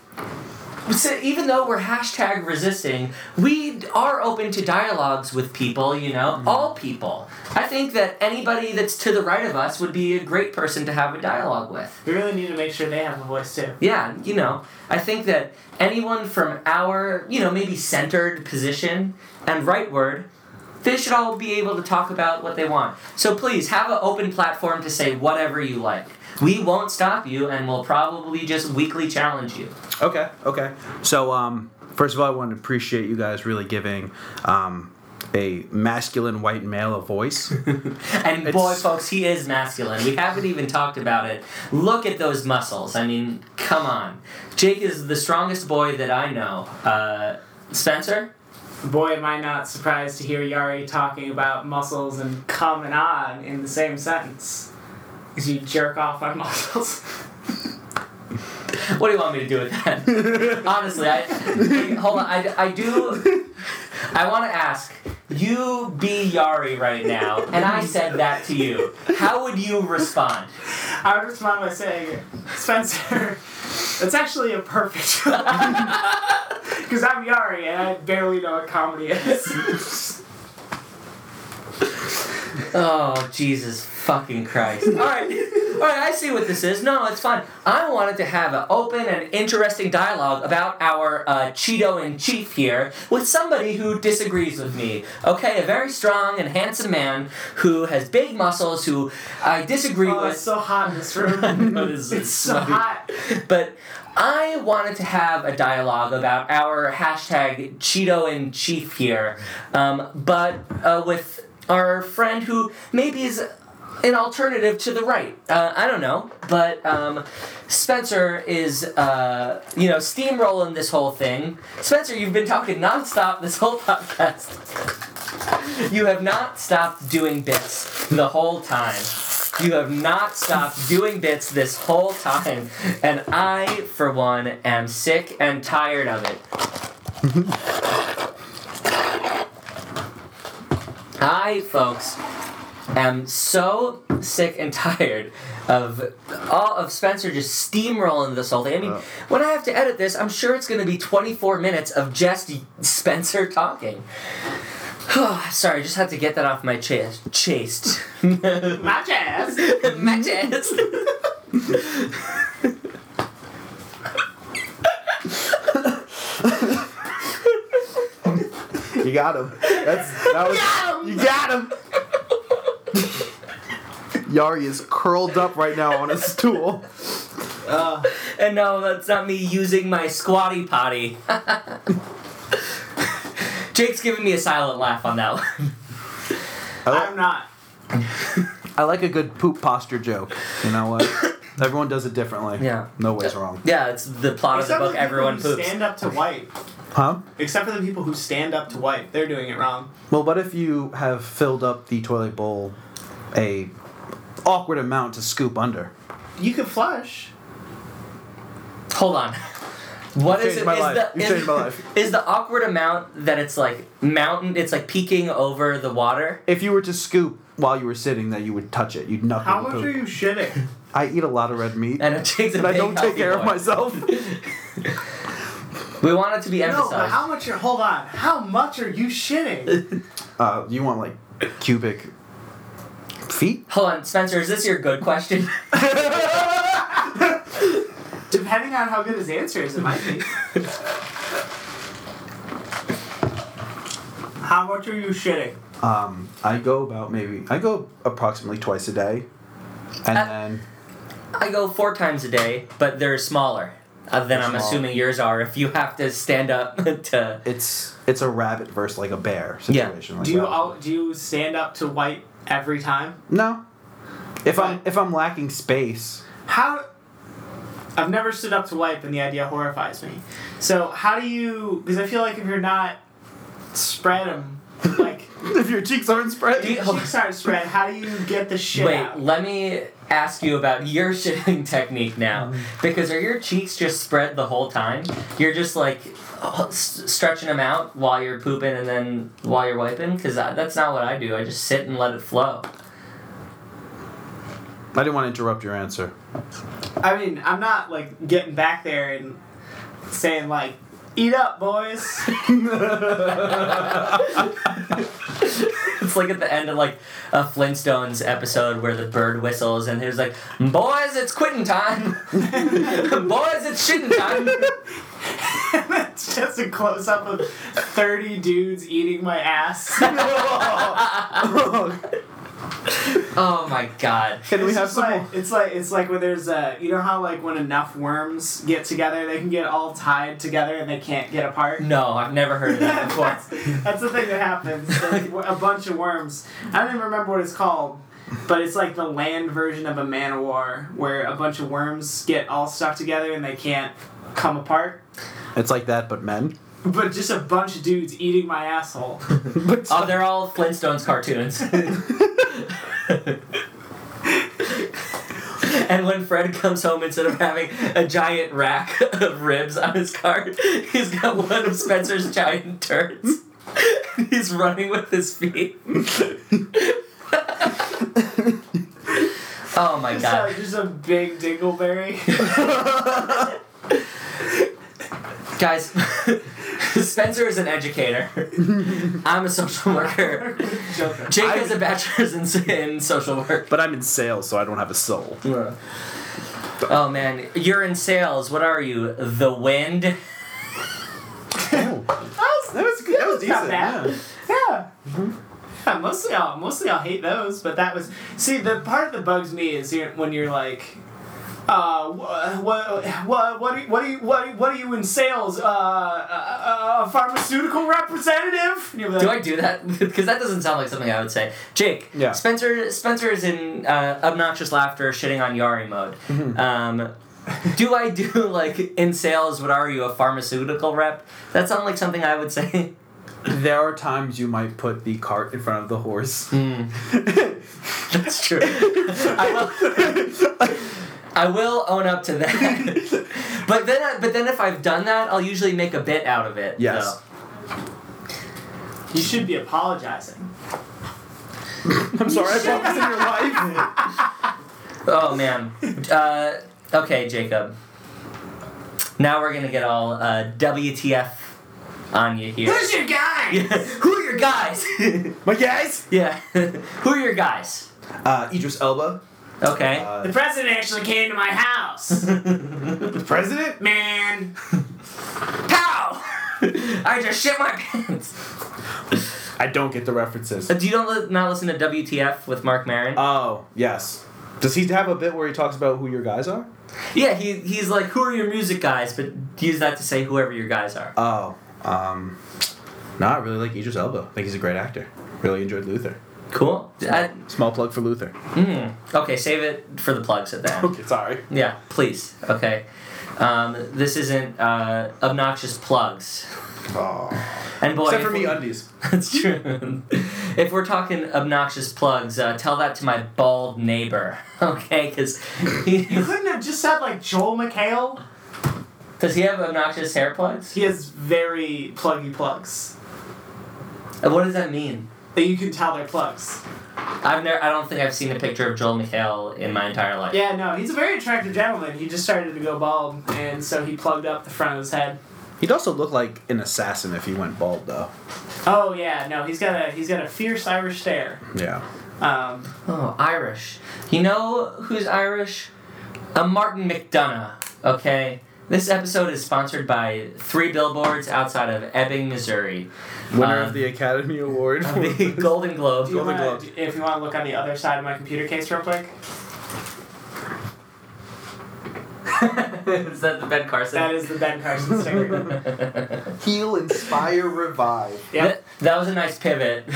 So even though we're hashtag resisting, we are open to dialogues with people. You know, mm-hmm. all people. I think that anybody that's to the right of us would be a great person to have a dialogue with. We really need to make sure they have a voice too. Yeah, you know, I think that anyone from our, you know, maybe centered position and rightward, they should all be able to talk about what they want. So please have an open platform to say whatever you like. We won't stop you, and we'll probably just weekly challenge you. Okay. Okay. So um, first of all, I want to appreciate you guys really giving um, a masculine white male a voice. <laughs> And boy, It's- folks, he is masculine. We haven't even talked about it. Look at those muscles. I mean, come on. Jake is the strongest boy that I know. Uh, Spencer? Boy, am I not surprised to hear Yari talking about muscles and coming on in the same sentence. Because you jerk off on muscles. What do you want me to do with that? <laughs> Honestly, I hold on. I, I do. I want to ask you. Be Yari right now, and I said that to you. How would you respond? I would respond by saying, Spencer, that's actually a perfect. <laughs> Because <laughs> I'm Yari and I barely know what comedy is. Oh Jesus fucking Christ! All right, all right. I see what this is. No, it's fine. I wanted to have an open and interesting dialogue about our uh, Cheeto in chief here with somebody who disagrees with me. Okay, a very strong and handsome man who has big muscles who I disagree Oh, with. it's so hot in this room. <laughs> It's so hot. But I wanted to have a dialogue about our hashtag Cheeto in Chief here, um, but uh, with our friend who maybe is an alternative to the right. Uh, I don't know, but um, Spencer is, uh, you know, steamrolling this whole thing. Spencer, you've been talking nonstop this whole <laughs> podcast. You have not stopped doing bits the whole time. You have not stopped doing bits this whole time. And I, for one, am sick and tired of it. <laughs> I, folks, am so sick and <laughs> tired of all of Spencer just steamrolling this whole thing. I mean, Uh. when I have to edit this, I'm sure it's going to be 24 minutes of just Spencer talking. <sighs> Sorry, I just had to get that off my chest. Chased. <laughs> My chest. <laughs> my chest. You got him. That's that was. Got him! You got him. <laughs> Yari is curled up right now on a stool. Uh, and no, that's not me using my squatty potty. <laughs> Jake's giving me a silent laugh on that one. I I'm not. <laughs> I like a good poop posture joke. You know what? Everyone does it differently. Yeah. No way's wrong. Yeah, it's the plot Except of the book. Everyone poops. stand up to wipe. Huh? Except for the people who stand up to wipe, they're doing it wrong. Well, what if you have filled up the toilet bowl a awkward amount to scoop under? You could flush. Hold on. What You is it? my Is life. the You is, my life. is the awkward amount that it's like mountain? It's like peeking over the water. If you were to scoop while you were sitting, that you would touch it. You'd knuckle How much poop. are you shitting? <laughs> I eat a lot of red meat, And it takes and I don't take healthy care of myself. <laughs> We want it to be emphasized. no, but how much are hold on? How much are you shitting? <laughs> uh, you want like cubic feet? Hold on, Spencer. Is this your good question? <laughs> Depending on how good his answer is, it might be. how much are you shitting? Um, I go about maybe I go approximately twice a day, and Uh, then I go four times a day, but they're smaller uh, than I'm assuming yours are. If you have to stand up <laughs> to. it's it's a rabbit versus like a bear Yeah. situation. Like Do you that. all, do you stand up to wipe every time? No. If I'm if I'm lacking space, How? I've never stood up to wipe, and the idea horrifies me. So how do you? Because I feel like if you're not spread 'em, <laughs> like if your cheeks aren't spread, if your cheeks aren't spread, how do you get the shit Wait, out? let me ask you about your <laughs> shitting technique now. Mm-hmm. Because are your cheeks just spread the whole time? You're just like s- stretching them out while you're pooping and then while you're wiping? Because that's not what I do. I just sit and let it flow. I didn't want to interrupt your answer. I mean, I'm not like getting back there and saying like, "Eat up, boys." It's like at the end of like a Flintstones episode where the bird whistles and there's like, boys, it's quitting time. <laughs> boys, it's shitting time. <laughs> it's just a close up of thirty dudes eating my ass. <laughs> <laughs> Oh my god. Can we It's have some like, more? It's like it's like when there's a you know how like when enough worms get together they can get all tied together and they can't get apart. No, I've never heard of that <laughs> before. that's, that's the thing that happens. There's <laughs> a bunch of worms. I don't even remember what it's called, but it's like the land version of a man of war where a bunch of worms get all stuck together and they can't come apart. It's like that, but men. But just a bunch of dudes eating my asshole. But Oh, they're all Flintstones cartoons. And when Fred comes home, instead of having a giant rack of ribs on his cart, he's got one of Spencer's giant turds. he's running with his feet. <laughs> oh my god. uh, just a big dingleberry. <laughs> Guys, <laughs> Spencer is an educator. <laughs> I'm a social worker. Jake has a bachelor's in, in social work. but I'm in sales, so I don't have a soul. Oh man, you're in sales. What are you? The wind? Oh, <laughs> that was that was good. That was Not decent. bad. Yeah. Yeah. Mm-hmm. Yeah, mostly I'll mostly I'll hate those, but that was see the part that bugs me is here when you're like, uh, what what what what are you, what are you what are what are you in sales? Uh, a, a pharmaceutical representative? Like, Do I do that? <laughs> Because that doesn't sound like something I would say. Jake, Yeah. Spencer, Spencer is in uh, obnoxious laughter, shitting on Yari mode. Um, do I do <laughs> like in sales? What are you, a pharmaceutical rep? That sounds like something I would say. <laughs> There are times you might put the cart in front of the horse. Hmm. That's true. I will. I will own up to that. <laughs> but then, but then, if I've done that, I'll usually make a bit out of it. Yes. though. you should be apologizing. I'm sorry, I brought this in your life. <laughs> Oh man. Uh, okay, Jacob. Now we're gonna get all uh, WTF on you here. Who's your guy? <laughs> Who are your guys? My guys. yeah. Who are your guys? Uh, Idris Elba. Okay. Uh, The president actually came to my house. <laughs> the president. Man. <laughs> Pow! <laughs> I just shit my pants. I don't get the references. Uh, Do you don't li- not listen to WTF with Marc Maron? Oh yes. Does he have a bit where he talks about who your guys are? yeah, he he's like, who are your music guys? But use that to say whoever your guys are. Oh, um, no, I really like Idris Elba. I think he's a great actor. Really enjoyed Luther. Cool. I, Small plug for Luther. mm, okay, save it for the plugs at the end. Okay, sorry. Yeah, please. Okay. Um, this isn't uh, obnoxious plugs. Oh. And boy, Except if for me, we- undies. <laughs> That's true. if we're talking obnoxious plugs, uh, tell that to my bald neighbor, <laughs> okay? Because he You couldn't have just said like Joel McHale. does he have obnoxious hair plugs? He has very pluggy plugs Uh, What does that mean? That you can tell they're plugs. I've never. I don't think I've seen a picture of Joel McHale in my entire life. Yeah, no, he's a very attractive gentleman. He just started to go bald, and so he plugged up the front of his head. He'd also look like an assassin if he went bald, though. Oh yeah, no, he's got a he's got a fierce Irish stare. Yeah. Um, Oh, Irish. You know who's Irish? A Martin McDonagh. Okay. This episode is sponsored by three billboards outside of Ebbing, Missouri. Winner Um, of the Academy Award. for- the Golden Globe. Golden wanna, Globe. if you want to look on the other side of my computer case real quick, <laughs> is that the Ben Carson? that is the Ben Carson sticker. <laughs> Heal, inspire, revive. Yep. That, that was a nice pivot. <laughs>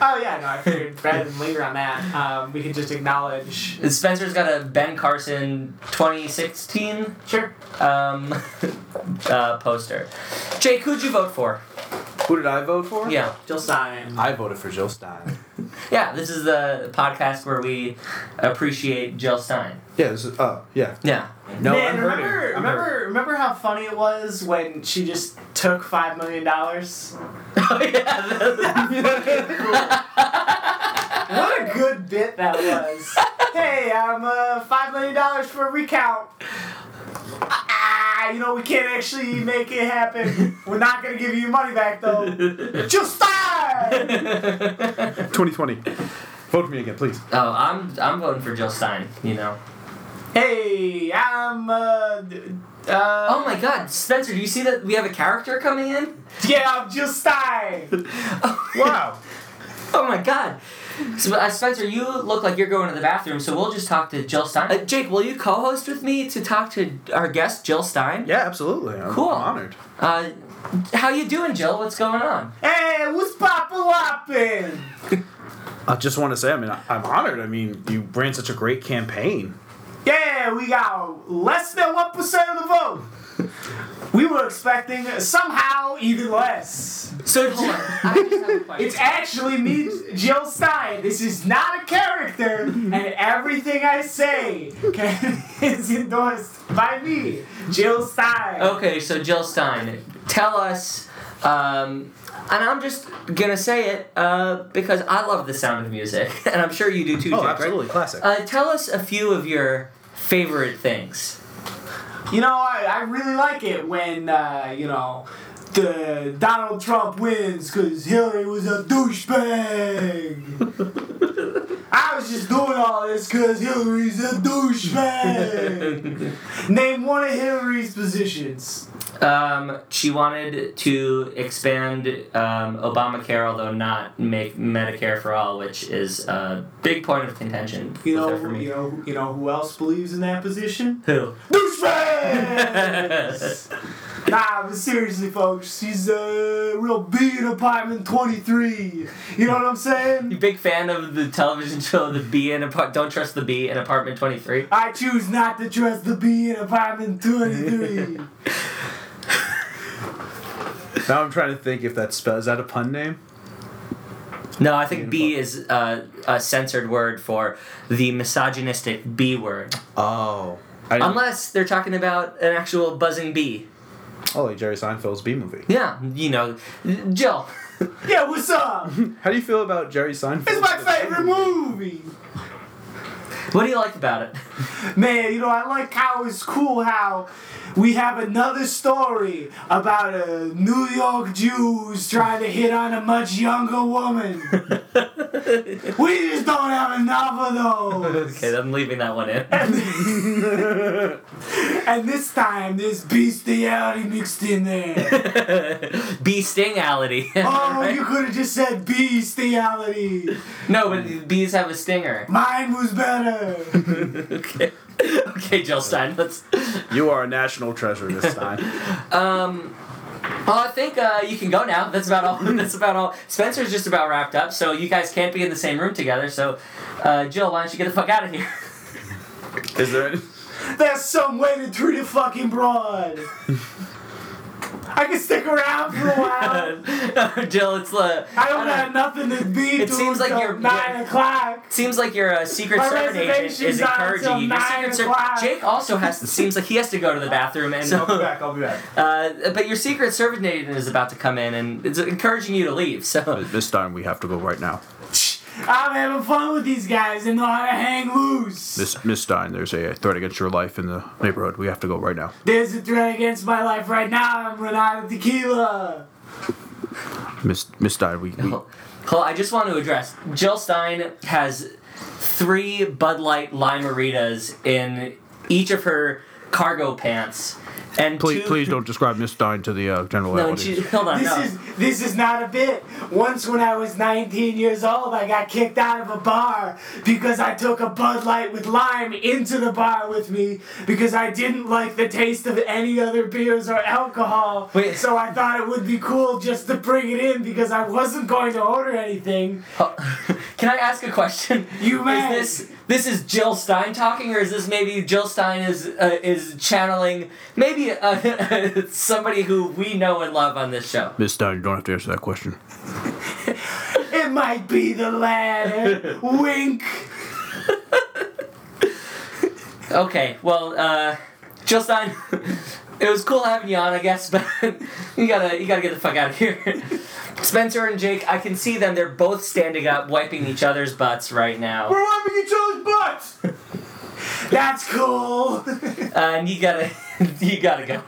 Oh yeah, no, I figured rather than linger on that, um, we could just acknowledge. Spencer's got a Ben Carson 2016 Sure. um, uh, poster. Jake, who'd you vote for? Who did I vote for? Yeah. Jill Stein. I voted for Jill Stein. Yeah, this is the podcast where we appreciate Jill Stein. Yeah, this is, oh, yeah. Yeah. No, Man, I'm remember, hurting. I'm remember, hurting. remember how funny it was when she just took five million dollars. <laughs> Oh, yeah. What a good bit that was. hey, I'm uh, five million dollars for a recount. Ah, you know we can't actually make it happen. We're not gonna give you your money back though. Just start. 2020. Vote for me again, please. oh, I'm I'm voting for Jill Stein. You know. Hey, I'm uh, uh. Oh my God, Spencer! Do you see that we have a character coming in? Yeah, I'm Jill Stein. <laughs> Wow. <laughs> Oh my God. So, uh, Spencer, you look like you're going to the bathroom, so we'll just talk to Jill Stein. Uh, Jake, will you co-host with me to talk to our guest, Jill Stein? Yeah, absolutely. I'm, Cool. I'm honored. Uh, how you doing, Jill? What's going on? Hey, what's Papa Loppin'? <laughs> I just want to say, I mean, I- I'm honored. I mean, you ran such a great campaign. Yeah, we got less than 1% of the vote. We were expecting somehow even less. So hold on. <laughs> I just have a question. It's actually me, Jill Stein. This is not a character, and everything I say can, <laughs> is endorsed by me, Jill Stein. Okay, so Jill Stein, tell us, um, and I'm just gonna say it uh, because I love the sound of music, <laughs> and I'm sure you do too, Oh, Jake, right? absolutely. Classic. Uh, tell us a few of your favorite things. You know, I, I really like it when, uh, you know, the Donald Trump wins because Hillary was a douchebag. <laughs> I was just doing all this because Hillary's a douchebag. <laughs> Name one of Hillary's positions. Um, she wanted to expand um, Obamacare, although not make Medicare for all, which is a big point of contention. You know, for me. you know, you know who else believes in that position? Who? Douchebags. <laughs> nah, but seriously, folks, she's a real bee in apartment twenty three. You know what I'm saying? You big fan of the television show The Bee in Apart? Don't trust the Bee in Apartment Twenty Three. I choose not to trust the bee in apartment 23. <laughs> now I'm trying to think if that spell is that a pun name. No, I think B is uh, a censored word for the misogynistic B word. Oh. I Unless they're talking about an actual buzzing bee. Oh, like Jerry Seinfeld's B movie. Yeah, you know, Jill. <laughs> yeah, what's up? How do you feel about Jerry Seinfeld? It's my favorite movie. What do you like about it? Man, you know, I like how it's cool how we have another story about a New York Jews trying to hit on a much younger woman. <laughs> we just don't have enough of those. Okay, I'm leaving that one in. And <laughs> this time, there's bestiality mixed in there. <laughs> Bee stingality. Oh, you could have just said bestiality. No, but bees have a stinger. Mine was better. okay. <laughs> Okay, Jill Stein, let's. <laughs> You are a national treasure this time. <laughs> Um, Well, I think uh, you can go now. That's about all. That's about all. Spencer's just about wrapped up, so you guys can't be in the same room together. So, uh, Jill, why don't you get the fuck out of here? Is there any? There's some way to treat a fucking broad. I can stick around for a while. <laughs> Jill, it's uh, I don't have nothing to be It doing seems like till you're- nine yeah. o'clock. Seems like your uh, secret My service agent is encouraging you. Your secret ser- Jake also has. Seems like he has to go to the bathroom, and I'll be <laughs> back. I'll be back. Uh, but your secret service agent is about to come in, and it's encouraging you to leave. So. This time we have to go right now. <laughs> I'm having fun with these guys and know how to hang loose. Miss Miss Stein, there's a threat against your life in the neighborhood. We have to go right now. There's a threat against my life right now. I'm running out of tequila. Miss Miss Stein, we, we Well, I just want to address Jill Stein has three Bud Light Lime-A-Ritas in each of her cargo pants, and please two, please don't describe Miss Stein to the uh, general No, and audience. she, hold on. This no. is this is not a bit. Once when I was 19 years old, I got kicked out of a bar because I took a Bud Light with lime into the bar with me because I didn't like the taste of any other beers or alcohol. Wait. So I thought it would be cool just to bring it in because I wasn't going to order anything. <laughs> Can I ask a question? You may. Is this this is Jill Stein talking, or is this maybe Jill Stein is uh, is channeling maybe uh, <laughs> somebody who we know and love on this show? Miss Stein, you don't have to answer that question. <laughs> It might be the latter. <laughs> Wink. Okay, well, uh, Jill Stein, it was cool having you on, I guess, <laughs> but you gotta you gotta get the fuck out of here. <laughs> Spencer and Jake, I can see them. They're both standing up, wiping each other's butts right now, We're wiping each other's butts. <laughs> That's cool. uh, and you gotta you gotta go.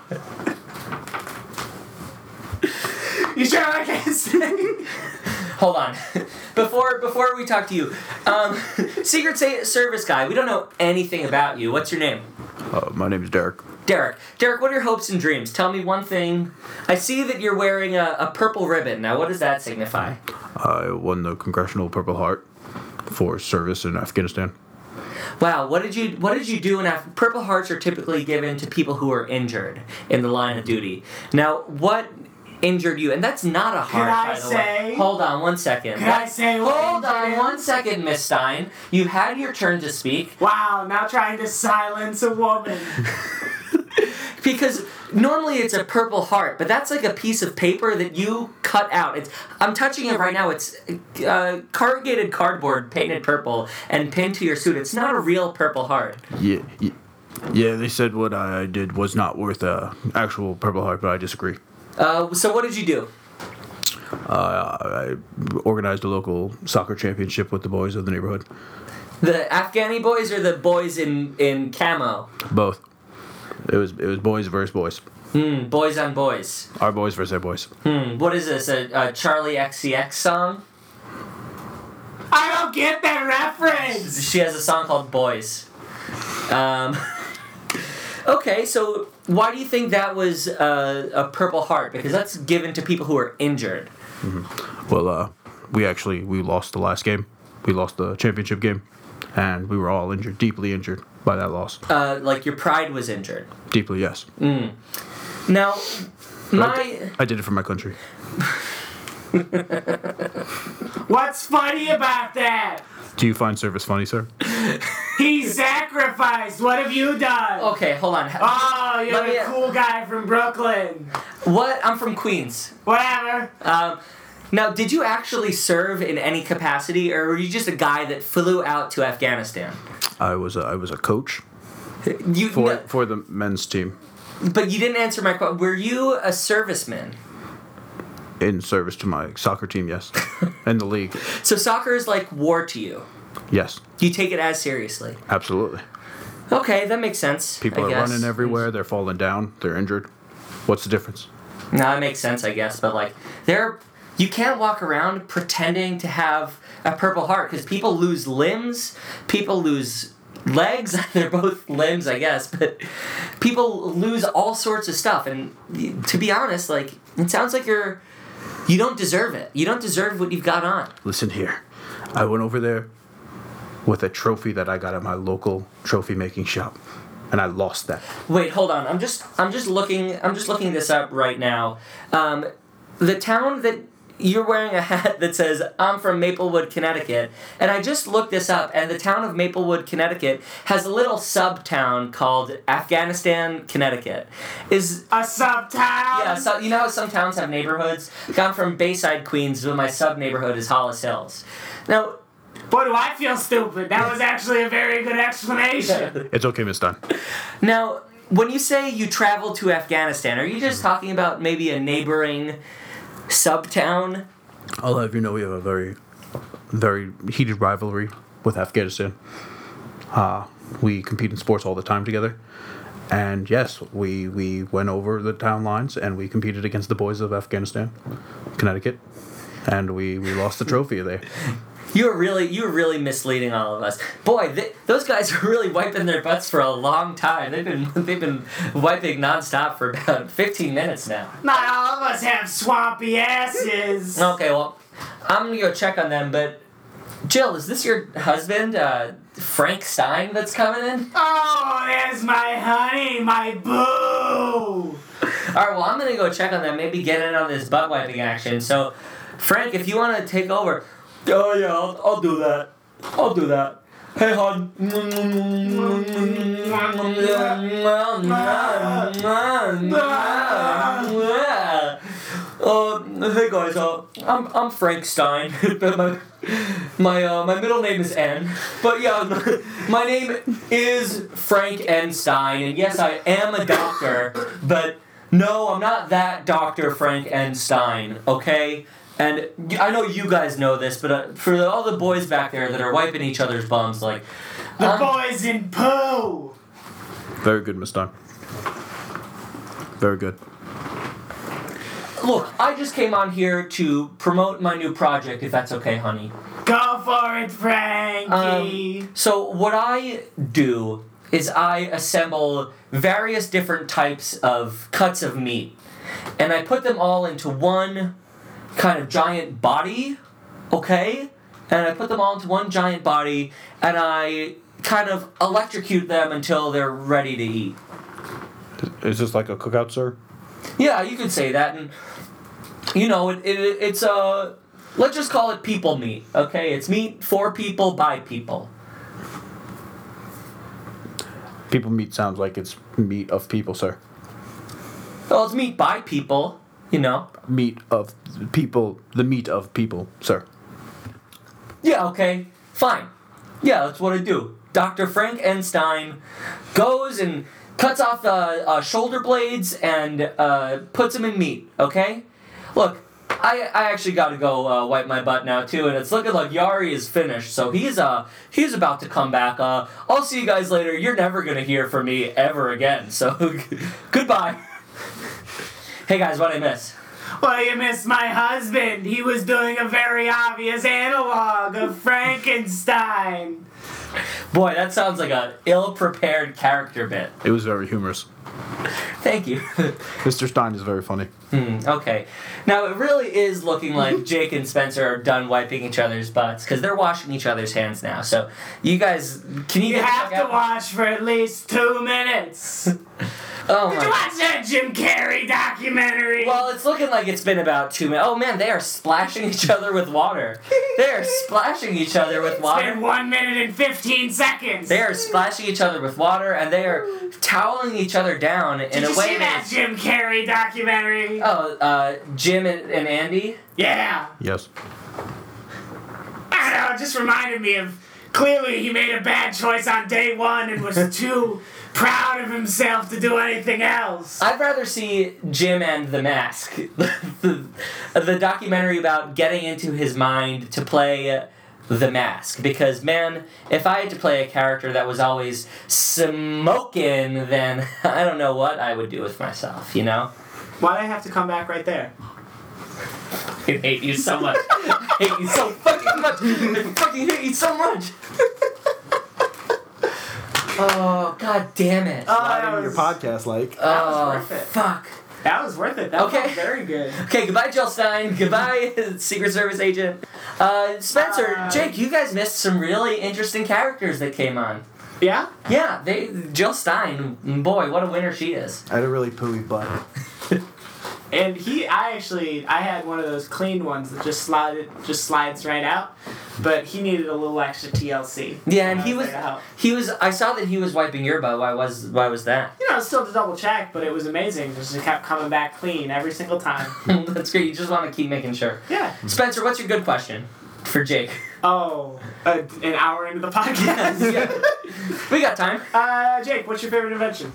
you sure I can't sing? Hold on. Before before we talk to you, um, Secret Service guy, we don't know anything about you. What's your name? Uh, my name is Derek. Derek. Derek, what are your hopes and dreams? Tell me one thing. I see that you're wearing a, a purple ribbon. Now, what does that signify? I won the Congressional Purple Heart for service in Afghanistan. Wow, what did you what did you do in Af- Purple Hearts are typically given to people who are injured in the line of duty. Now, what injured you? And that's not a heart, I by the way. Hold on one second. Can I say Hold on injured one him? second, Miss Stein. You had your turn to speak Wow, now trying to silence a woman. <laughs> <laughs> because normally it's a purple heart, but that's like a piece of paper that you cut out. It's I'm touching it right now. It's uh, corrugated cardboard painted purple and pinned to your suit. It's not a real purple heart. Yeah, yeah, yeah. They said what I did was not worth a actual Purple Heart, but I disagree. Uh, so what did you do? Uh, I organized a local soccer championship with the boys of the neighborhood. The Afghani boys or the boys in in camo? Both. It was it was boys versus boys. Hmm, boys on boys. Our boys versus their boys. Hmm, what is this? A, a Charli XCX song? I don't get that reference. She has a song called Boys. Um, <laughs> okay, so why do you think that was uh, a Purple Heart? Because that's given to people who are injured. Well, uh, we actually we lost the last game. We lost the championship game, and we were all injured, deeply injured by that loss. Uh, like your pride was injured. Deeply, yes. Now, But I my I did it for my country. <laughs> What's funny about that? Do you find service funny, sir? <laughs> He sacrificed. What have you done? okay, hold on. Oh, you're Let me- a cool guy from Brooklyn. What? I'm from Queens. Whatever. Um, now, did you actually serve in any capacity, or were you just a guy that flew out to Afghanistan? I was a, I was a coach You, for no, for the men's team but you didn't answer my question. Were you a serviceman? in service to my soccer team. Yes, <laughs> and the league. So soccer is like war to you. Yes, You take it as seriously. absolutely. Okay, that makes sense. People I are guess. running everywhere. They're falling down. They're injured. What's the difference? No, that makes sense, I guess. But like, there, you can't walk around pretending to have a Purple Heart because people lose limbs, people lose legs. <laughs> They're both limbs, I guess, but people lose all sorts of stuff. And to be honest, like, it sounds like you're. You don't deserve it. You don't deserve what you've got on. Listen here. I went over there with a trophy that I got at my local trophy making shop. and I lost that. Wait, hold on. I'm just I'm just looking I'm just looking this up right now. Um, the town that you're wearing a hat that says I'm from Maplewood, Connecticut, and I just looked this up, and the town of Maplewood, Connecticut, has a little sub town called Afghanistan, Connecticut. Is A sub town. yeah, so you know how some towns have neighborhoods. Like, I'm from Bayside, Queens, but my sub neighborhood is Hollis Hills. Now, Boy, do I feel stupid. That was actually a very good explanation. <laughs> It's okay, Miss Dunn. Now, when you say you traveled to Afghanistan, are you just talking about maybe a neighboring sub town? I'll have you know we have a very, very heated rivalry with Afghanistan. Uh, we compete in sports all the time together. And yes, we, we went over the town lines and we competed against the boys of Afghanistan, Connecticut. And we, we lost the trophy there. <laughs> You were really, you were really misleading all of us. Boy, th- those guys are really wiping their butts for a long time. They've been, <laughs> they've been wiping nonstop for about fifteen minutes now. Not all of us have swampy asses. Okay, well, I'm gonna go check on them. But Jill, is this your husband, uh, Frank Stein, that's coming in? Oh, there's my honey, my boo. All right, well, I'm gonna go check on them. Maybe get in on this butt wiping action. So, Frank, if you want to take over. Oh yeah, I'll, I'll do that. I'll do that. Hey, hon. Uh, <laughs> hey guys, uh, I'm I'm Frank Stein. <laughs> my my uh, my middle name is N, but yeah, <laughs> my name is Frank N Stein, and yes, I am a doctor, but no, I'm not that Doctor Frank N Stein. Okay. And I know you guys know this, but uh, for all the boys back there that are wiping each other's bums, like, The I'm- boys in poo. Very good, Miss Dunn. Very good. look, I just came on here to promote my new project, if that's okay, honey. Go for it, Frankie. Um, So what I do is I assemble various different types of cuts of meat, and I put them all into one kind of giant body, okay? And I put them all into one giant body, and I kind of electrocute them until they're ready to eat. Is this like a cookout, sir? Yeah, you could say that, and you know, it, it it's uh, let's just call it people meat, okay? It's meat for people by people. People meat sounds like it's meat of people, sir. Well, it's meat by people, you know. Meat of people, the meat of people, sir. Yeah, okay, fine. Yeah, that's what I do. Dr. Frank Enstein goes and cuts off the uh, shoulder blades and uh, puts them in meat, okay? Look, I, I actually got to go uh, wipe my butt now too, and it's looking like Yari is finished, so he's uh he's about to come back. Uh, I'll see you guys later. You're never gonna hear from me ever again. So <laughs> goodbye. Hey guys, what did I miss? Well, you missed my husband. He was doing a very obvious analog of Frankenstein. Boy, that sounds like a ill-prepared character bit. It was very humorous. Thank you. <laughs> Mr. Stein is very funny. Hmm, okay. Now it really is looking like <laughs> Jake and Spencer are done wiping each other's butts because they're washing each other's hands now. So you guys, can you, You have to out? watch for at least two minutes. <laughs> Oh Did you watch that Jim Carrey documentary? Well, it's looking like it's been about two minutes. Oh man, they are splashing each other with water. They are splashing each other with it's water. been one minute and fifteen seconds. They are splashing each other with water, and they are toweling each other down in Did a you way see that that. Jim Carrey documentary? Oh, uh, Jim and, and Andy. Yeah. Yes. I don't know, it just reminded me of clearly he made a bad choice on day one and was <laughs> too proud of himself to do anything else. I'd rather see Jim and the Mask, <laughs> the, the documentary about getting into his mind to play the Mask. Because man, if I had to play a character that was always smoking, then <laughs> I don't know what I would do with myself. You know? Why'd I have to come back right there? I hate you so much. <laughs> I hate you so fucking much. I fucking hate you so much. <laughs> Oh god damn it. Oh, Why that didn't your was, podcast like? oh worth it. fuck. That was worth it. That Okay. was very good. <laughs> Okay, goodbye, Jill Stein. Goodbye, <laughs> Secret Service agent. Uh, Spencer, Bye. Jake, you guys missed some really interesting characters that came on. Yeah. Yeah, they Jill Stein. Boy, what a winner she is. I had a really pooey butt. <laughs> And he, I actually, I had one of those clean ones that just slide, just slides right out, but he needed a little extra TLC. Yeah, and he was there to help. he was. I saw that he was wiping your butt. Why was why was that? You know, still to double check, but it was amazing. Just it kept coming back clean every single time. <laughs> That's great. You just want to keep making sure. Yeah. Spencer, what's your good question for Jake? Oh, uh, an hour into the <laughs> podcast. Yeah. we got time. Uh, Jake, what's your favorite invention?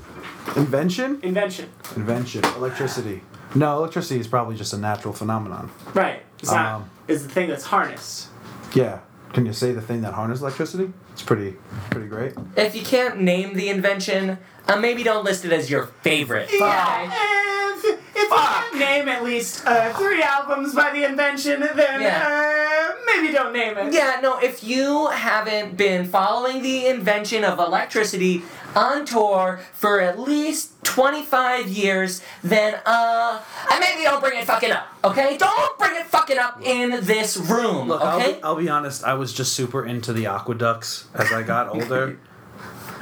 Invention? Invention. Invention. Electricity. No, electricity is probably just a natural phenomenon. Right. It's not. Um, Is the thing that's harnessed. Yeah. Can you say the thing that harnesses electricity? It's pretty, pretty great. If you can't name the invention, uh, maybe don't list it as your favorite. Yeah. If, if you can't name at least uh, three albums by the invention, then uh, maybe don't name it. Yeah, no, if you haven't been following the invention of electricity on tour for at least 25 years, then, uh, I maybe don't bring it fucking up, okay? Don't bring it fucking up in this room, Look, I'll, okay? be, I'll be honest. I was just super into the aqueducts as I got older. <laughs>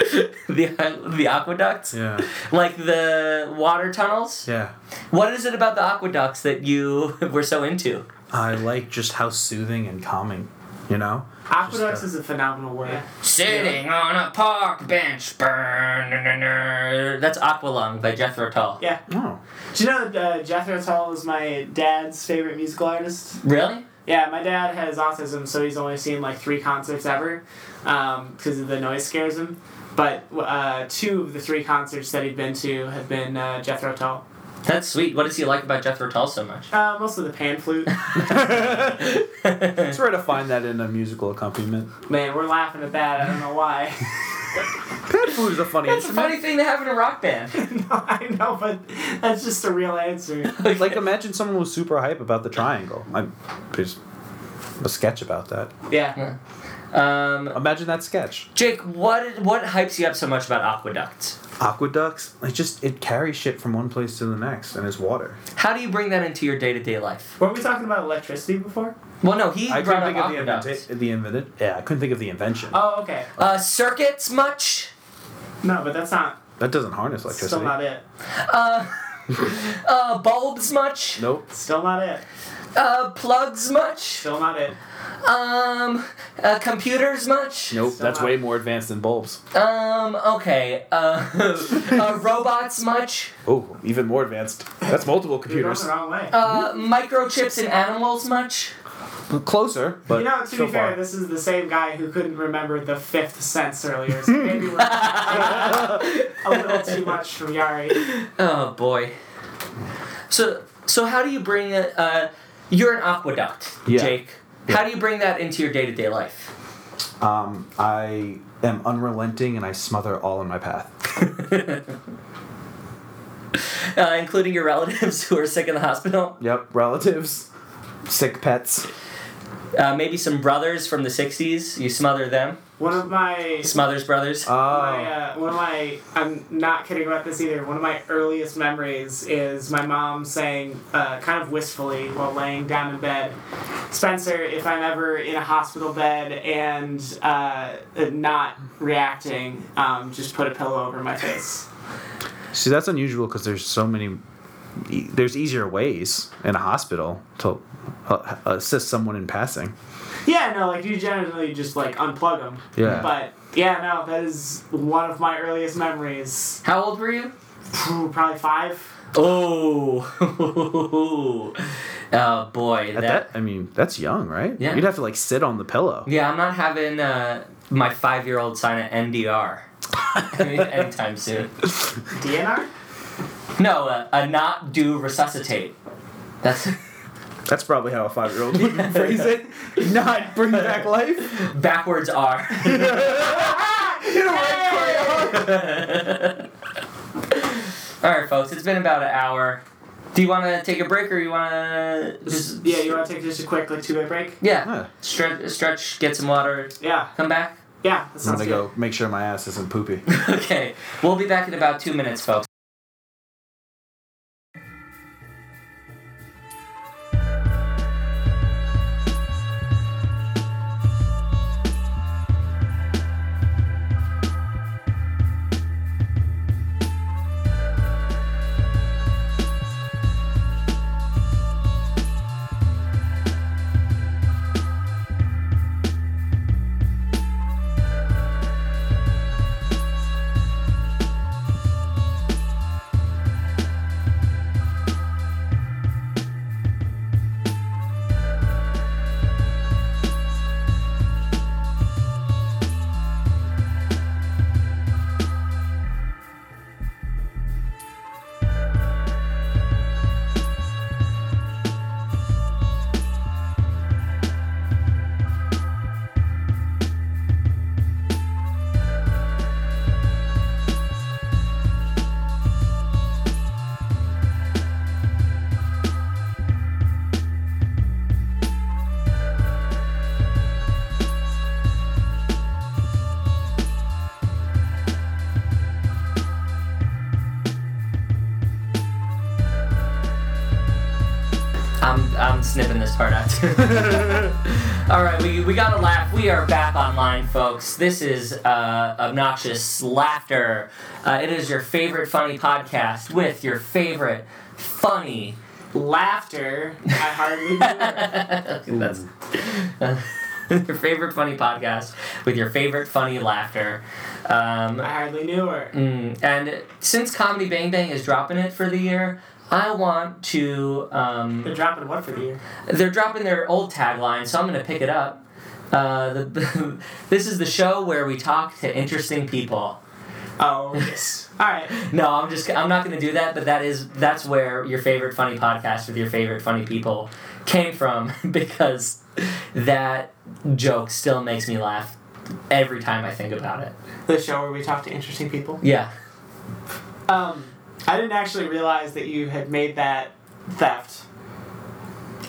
the, the aqueducts? yeah. Like the water tunnels? Yeah. What is it about the aqueducts that you <laughs> were so into? I like just how soothing and calming. You know. Aqueducts is a phenomenal word. Sitting on a park bench, burn. That's Aqualung by Jethro Tull. Yeah. Oh. Do you know that uh, Jethro Tull is my dad's favorite musical artist? Really? Yeah, my dad has autism, so he's only seen like three concerts ever because of the noise scares him. But uh, two of the three concerts that he'd been to have been uh, Jethro Tull. That's sweet. What does he like about Jethro Tull so much? Uh, mostly the pan flute. <laughs> It's rare to find that in a musical accompaniment. Man, we're laughing at that. I don't know why. <laughs> Pad food is a funny That's a instrument. funny thing to have in a rock band. <laughs> no, I know, but that's just a real answer. like imagine someone was super hype about the triangle. I there's a sketch about that. Yeah. Um, Imagine that sketch. Jake, what what hypes you up so much about aqueducts? Aqueducts, it just it carries shit from one place to the next, and it's water. How do you bring that into your day to day life? Weren't we talking about electricity before? Well, no, he I brought couldn't up think of the aqueducts. inventa- the invented. Yeah, I couldn't think of the invention. Oh, okay. Uh, circuits much? No, but that's not. that doesn't harness electricity. Still not it. Uh, <laughs> uh, bulbs much? Nope. Still not it. Uh, plugs much? Still not it. Um, uh, computers much? Nope. Still That's not. way more advanced than bulbs. Um, okay. Uh, <laughs> uh, robots much? Oh, even more advanced. That's multiple You're going computers. the wrong way. Uh, microchips in animals much? Closer, but you know, to so be fair, far. this is the same guy who couldn't remember the fifth sense earlier, so <laughs> maybe we're a little too much from Yari. Oh boy. So so how do you bring it? Uh, you're an aqueduct, Yeah. Jake. How do you bring that into your day to day life? Um, I am unrelenting and I smother all in my path. <laughs> Uh, including your relatives who are sick in the hospital. Yep, relatives, sick pets. Uh, maybe some brothers from the '60s. You smother them. One of my Smothers Brothers. my, Oh, uh, one of my I'm not kidding about this either. One of my earliest memories is my mom saying, uh, kind of wistfully while laying down in bed, Spencer, if I'm ever in a hospital bed and uh, not reacting, um, just put a pillow over my face. see, that's unusual because there's so many. e- There's easier ways in a hospital to uh, assist someone in passing. Yeah, no, like you generally just like unplug them. Yeah. But yeah, no, that is one of my earliest memories. How old were you? Probably five. Oh. <laughs> oh boy. At that, I mean, that's young, right? Yeah. You'd have to like sit on the pillow. Yeah, I'm not having uh, my five year old sign an NDR <laughs> anytime soon. DNR? No, uh, a not do resuscitate. That's <laughs> That's probably how a five year old would <laughs> phrase it. Not bring back life. backwards R. <laughs> All right, folks. It's been about an hour. Do you want to take a break, or you want to just Yeah, you want to take just a quick like two minute break? yeah Huh. stretch, stretch, get some water, Yeah, come back? yeah, that I'm gonna good. go make sure my ass isn't poopy. <laughs> okay, we'll be back in about two minutes, folks. Snipping this part out. <laughs> All right, we, we got to laugh. We are back online, folks. This is uh, Obnoxious Laughter. Uh, it is your favorite funny podcast with your favorite funny. Laughter. I hardly. <laughs> That's <laughs> your favorite funny podcast with your favorite funny laughter. Um, I hardly knew her. Mm, and since Comedy Bang Bang is dropping it for the year, I want to. Um, They're dropping what for the year? they're dropping their old tagline, so I'm going to pick it up. Uh, the, <laughs> this is the show where we talk to interesting people. Oh, yes. All right. <laughs> No, I'm just I'm not going to do that, but that is that's where your favorite funny podcast with your favorite funny people came from <laughs> because that joke still makes me laugh every time I think about it. The show where we talk to interesting people. Yeah. Um, I didn't actually realize that you had made that theft.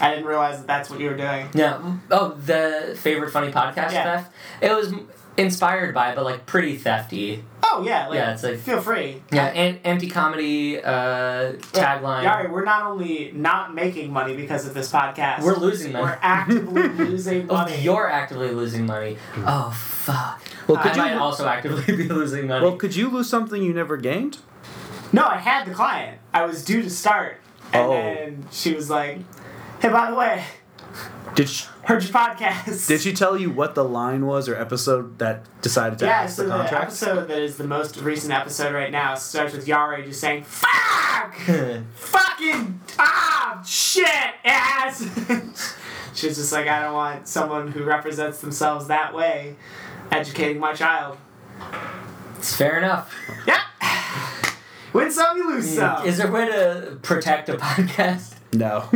I didn't realize that that's what you were doing. Yeah. Oh, the favorite funny podcast Yeah. theft. It was inspired by, but like pretty thefty. Oh yeah, like, Yeah, it's like- feel free. Yeah, and empty comedy uh, tagline. Yari, we're not only not making money because of this podcast. We're losing money. We're actively <laughs> losing Oh, money. you're actively losing money. Oh fuck. Well, I could might you? also actively <laughs> be losing money. Well, could you lose something you never gained? No, I had the client. I was due to start, and Oh. then she was like, "Hey, by the way, Did she, heard your podcast." did she tell you what the line was or episode that decided to Yeah, ask so the the contract? episode that is the most recent episode right now starts with Yari just saying, "Fuck, <laughs> fucking ah, shit, ass." <laughs> She's just like, I don't want someone who represents themselves that way educating my child. it's fair enough. Yeah. Win some, you lose some. Is there a way to protect a podcast? no.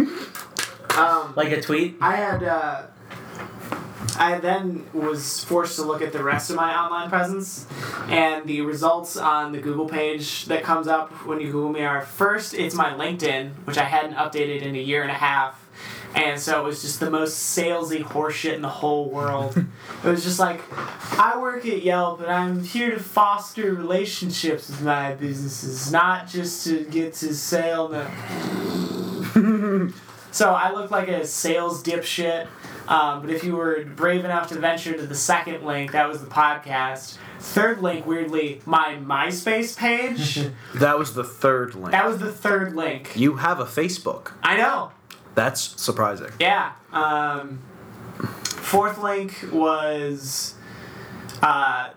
Um, Like a tweet? I had uh, I then was forced to look at the rest of my online presence, and the results on the Google page that comes up when you Google me are first it's my LinkedIn, which I hadn't updated in a year and a half. And so it was just the most salesy horseshit in the whole world. <laughs> it was just like, I work at Yelp and I'm here to foster relationships with my businesses, not just to get to sale. <laughs> No. So I look like a sales dipshit. Um, but if you were brave enough to venture to the second link, that was the podcast. Third link, weirdly, my MySpace page. <laughs> That was the third link. that was the third link. you have a Facebook. I know. That's surprising. Yeah. Um, fourth link was uh,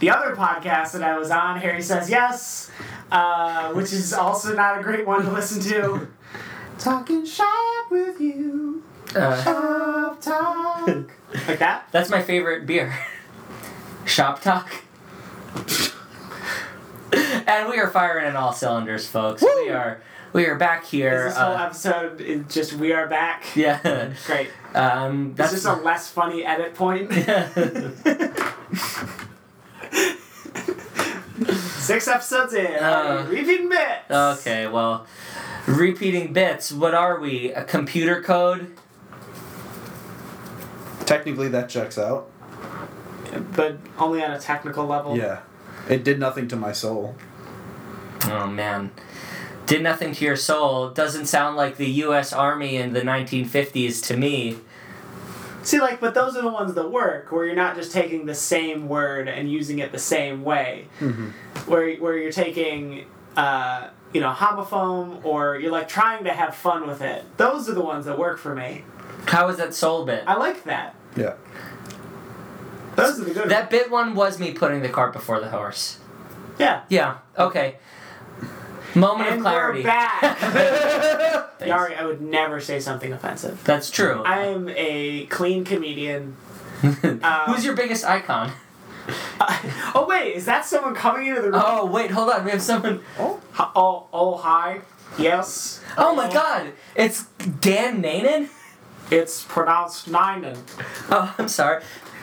the other podcast that I was on. Harry says yes, uh, which is also not a great one to listen to. <laughs> Talking shop with you. Uh, Shop talk. <laughs> like that? that's my favorite beer. Shop Talk. <laughs> and we are firing in all cylinders, folks. We are we are back here. Is this whole uh, episode is just we are back? yeah. Great. Um, That's that's just a less funny edit point. <laughs> Six episodes in. Uh, repeating bits. Okay, well, repeating bits. What are we? A computer code? Technically, that checks out. But only on a technical level. Yeah. It did nothing to my soul. Oh man. Did nothing to your soul. Doesn't sound like the U.S. Army in the 1950s to me. See, like, but those are the ones that work, where you're not just taking the same word and using it the same way. Mhm. Where, where you're taking, uh, you know, homophone, or you're like trying to have fun with it. Those are the ones that work for me. How was that soul bit? I like that. Yeah. Those are the good That bit one was me putting the cart before the horse. Yeah. Yeah. Okay. Moment And of clarity. we're back. <laughs> Yari, I would never say something offensive. That's true. I am a clean comedian. <laughs> uh, Who's your biggest icon? <laughs> oh wait, is that someone coming into the room? Oh wait, hold on. We have someone. Oh, hi- oh, oh, hi. Yes. Oh my God! It's Dan Nanan. It's pronounced Ninen. Oh, I'm sorry.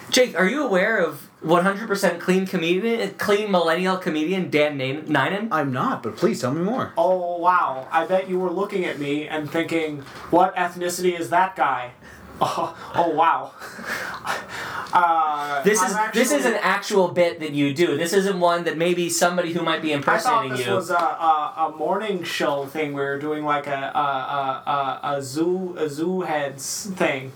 Jake, are you aware of 100% clean comedian, clean millennial comedian Dan Nan- Nanan? I'm not, but please tell me more. Oh wow! I bet you were looking at me and thinking, "What ethnicity is that guy?" <laughs> Oh, oh wow. <laughs> Uh, This I'm is this is an actual bit that you do. This isn't one that maybe somebody who might be I thought impersonating this you. was a, a, a morning show thing. We were doing like a a, a, a, a zoo a zoo heads thing.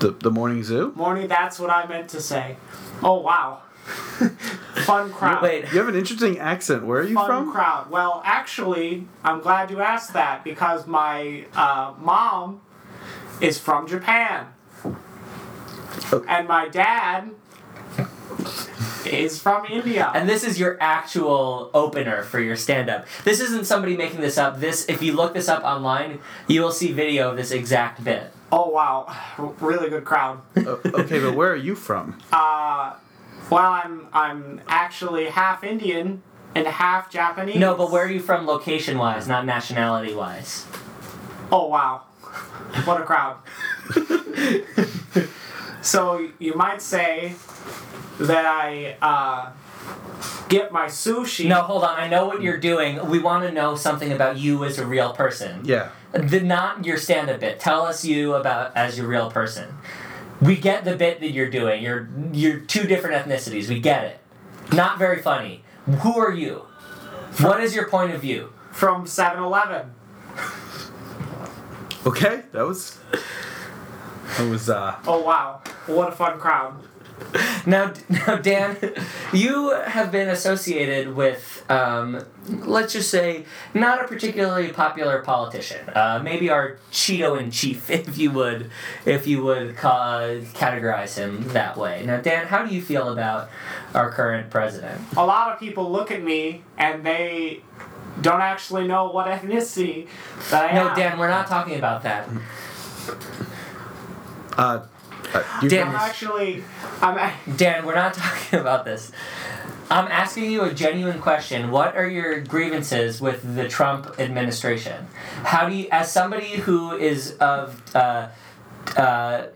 The, the morning zoo? Morning. That's what I meant to say. Oh wow. <laughs> Fun crowd. Wait, You have an interesting accent. Where are you Fun from? crowd. Well, actually, I'm glad you asked that because my uh, mom is from Japan, Oh. and my dad is from India. and this is your actual opener for your stand-up. This isn't somebody making this up. This, if you look this up online, you will see video of this exact bit. Oh wow, really good crowd. Okay, but where are you from? Uh, well, I'm I'm actually half Indian and half Japanese. No, but where are you from, location-wise, not nationality-wise? Oh wow, what a crowd. <laughs> so you might say that I uh, get my sushi. No, hold on. I know what you're doing. We want to know something about you as a real person. Yeah. The not your stand-up bit. Tell us you about as your real person. We get the bit that you're doing. You're you're two different ethnicities. We get it. Not very funny. Who are you? What is your point of view? from 7-Eleven. Okay, that was. That was, uh. Oh wow, what a fun crowd. <laughs> Now, now, Dan, you have been associated with, um, let's just say, not a particularly popular politician. Uh, maybe our Cheeto in chief, <laughs> if you would, if you would ca- categorize him that way. Now, Dan, how do you feel about our current president? A lot of people look at me and they don't actually know what <laughs> ethnicity that I No, am. Dan, we're not talking about that. Uh. Uh Dan- I'm actually, I'm. a- <laughs> Dan, we're not <laughs> talking about this. I'm asking you a genuine question. What are your grievances with the Trump administration? How do you, as somebody who is of, uh, uh,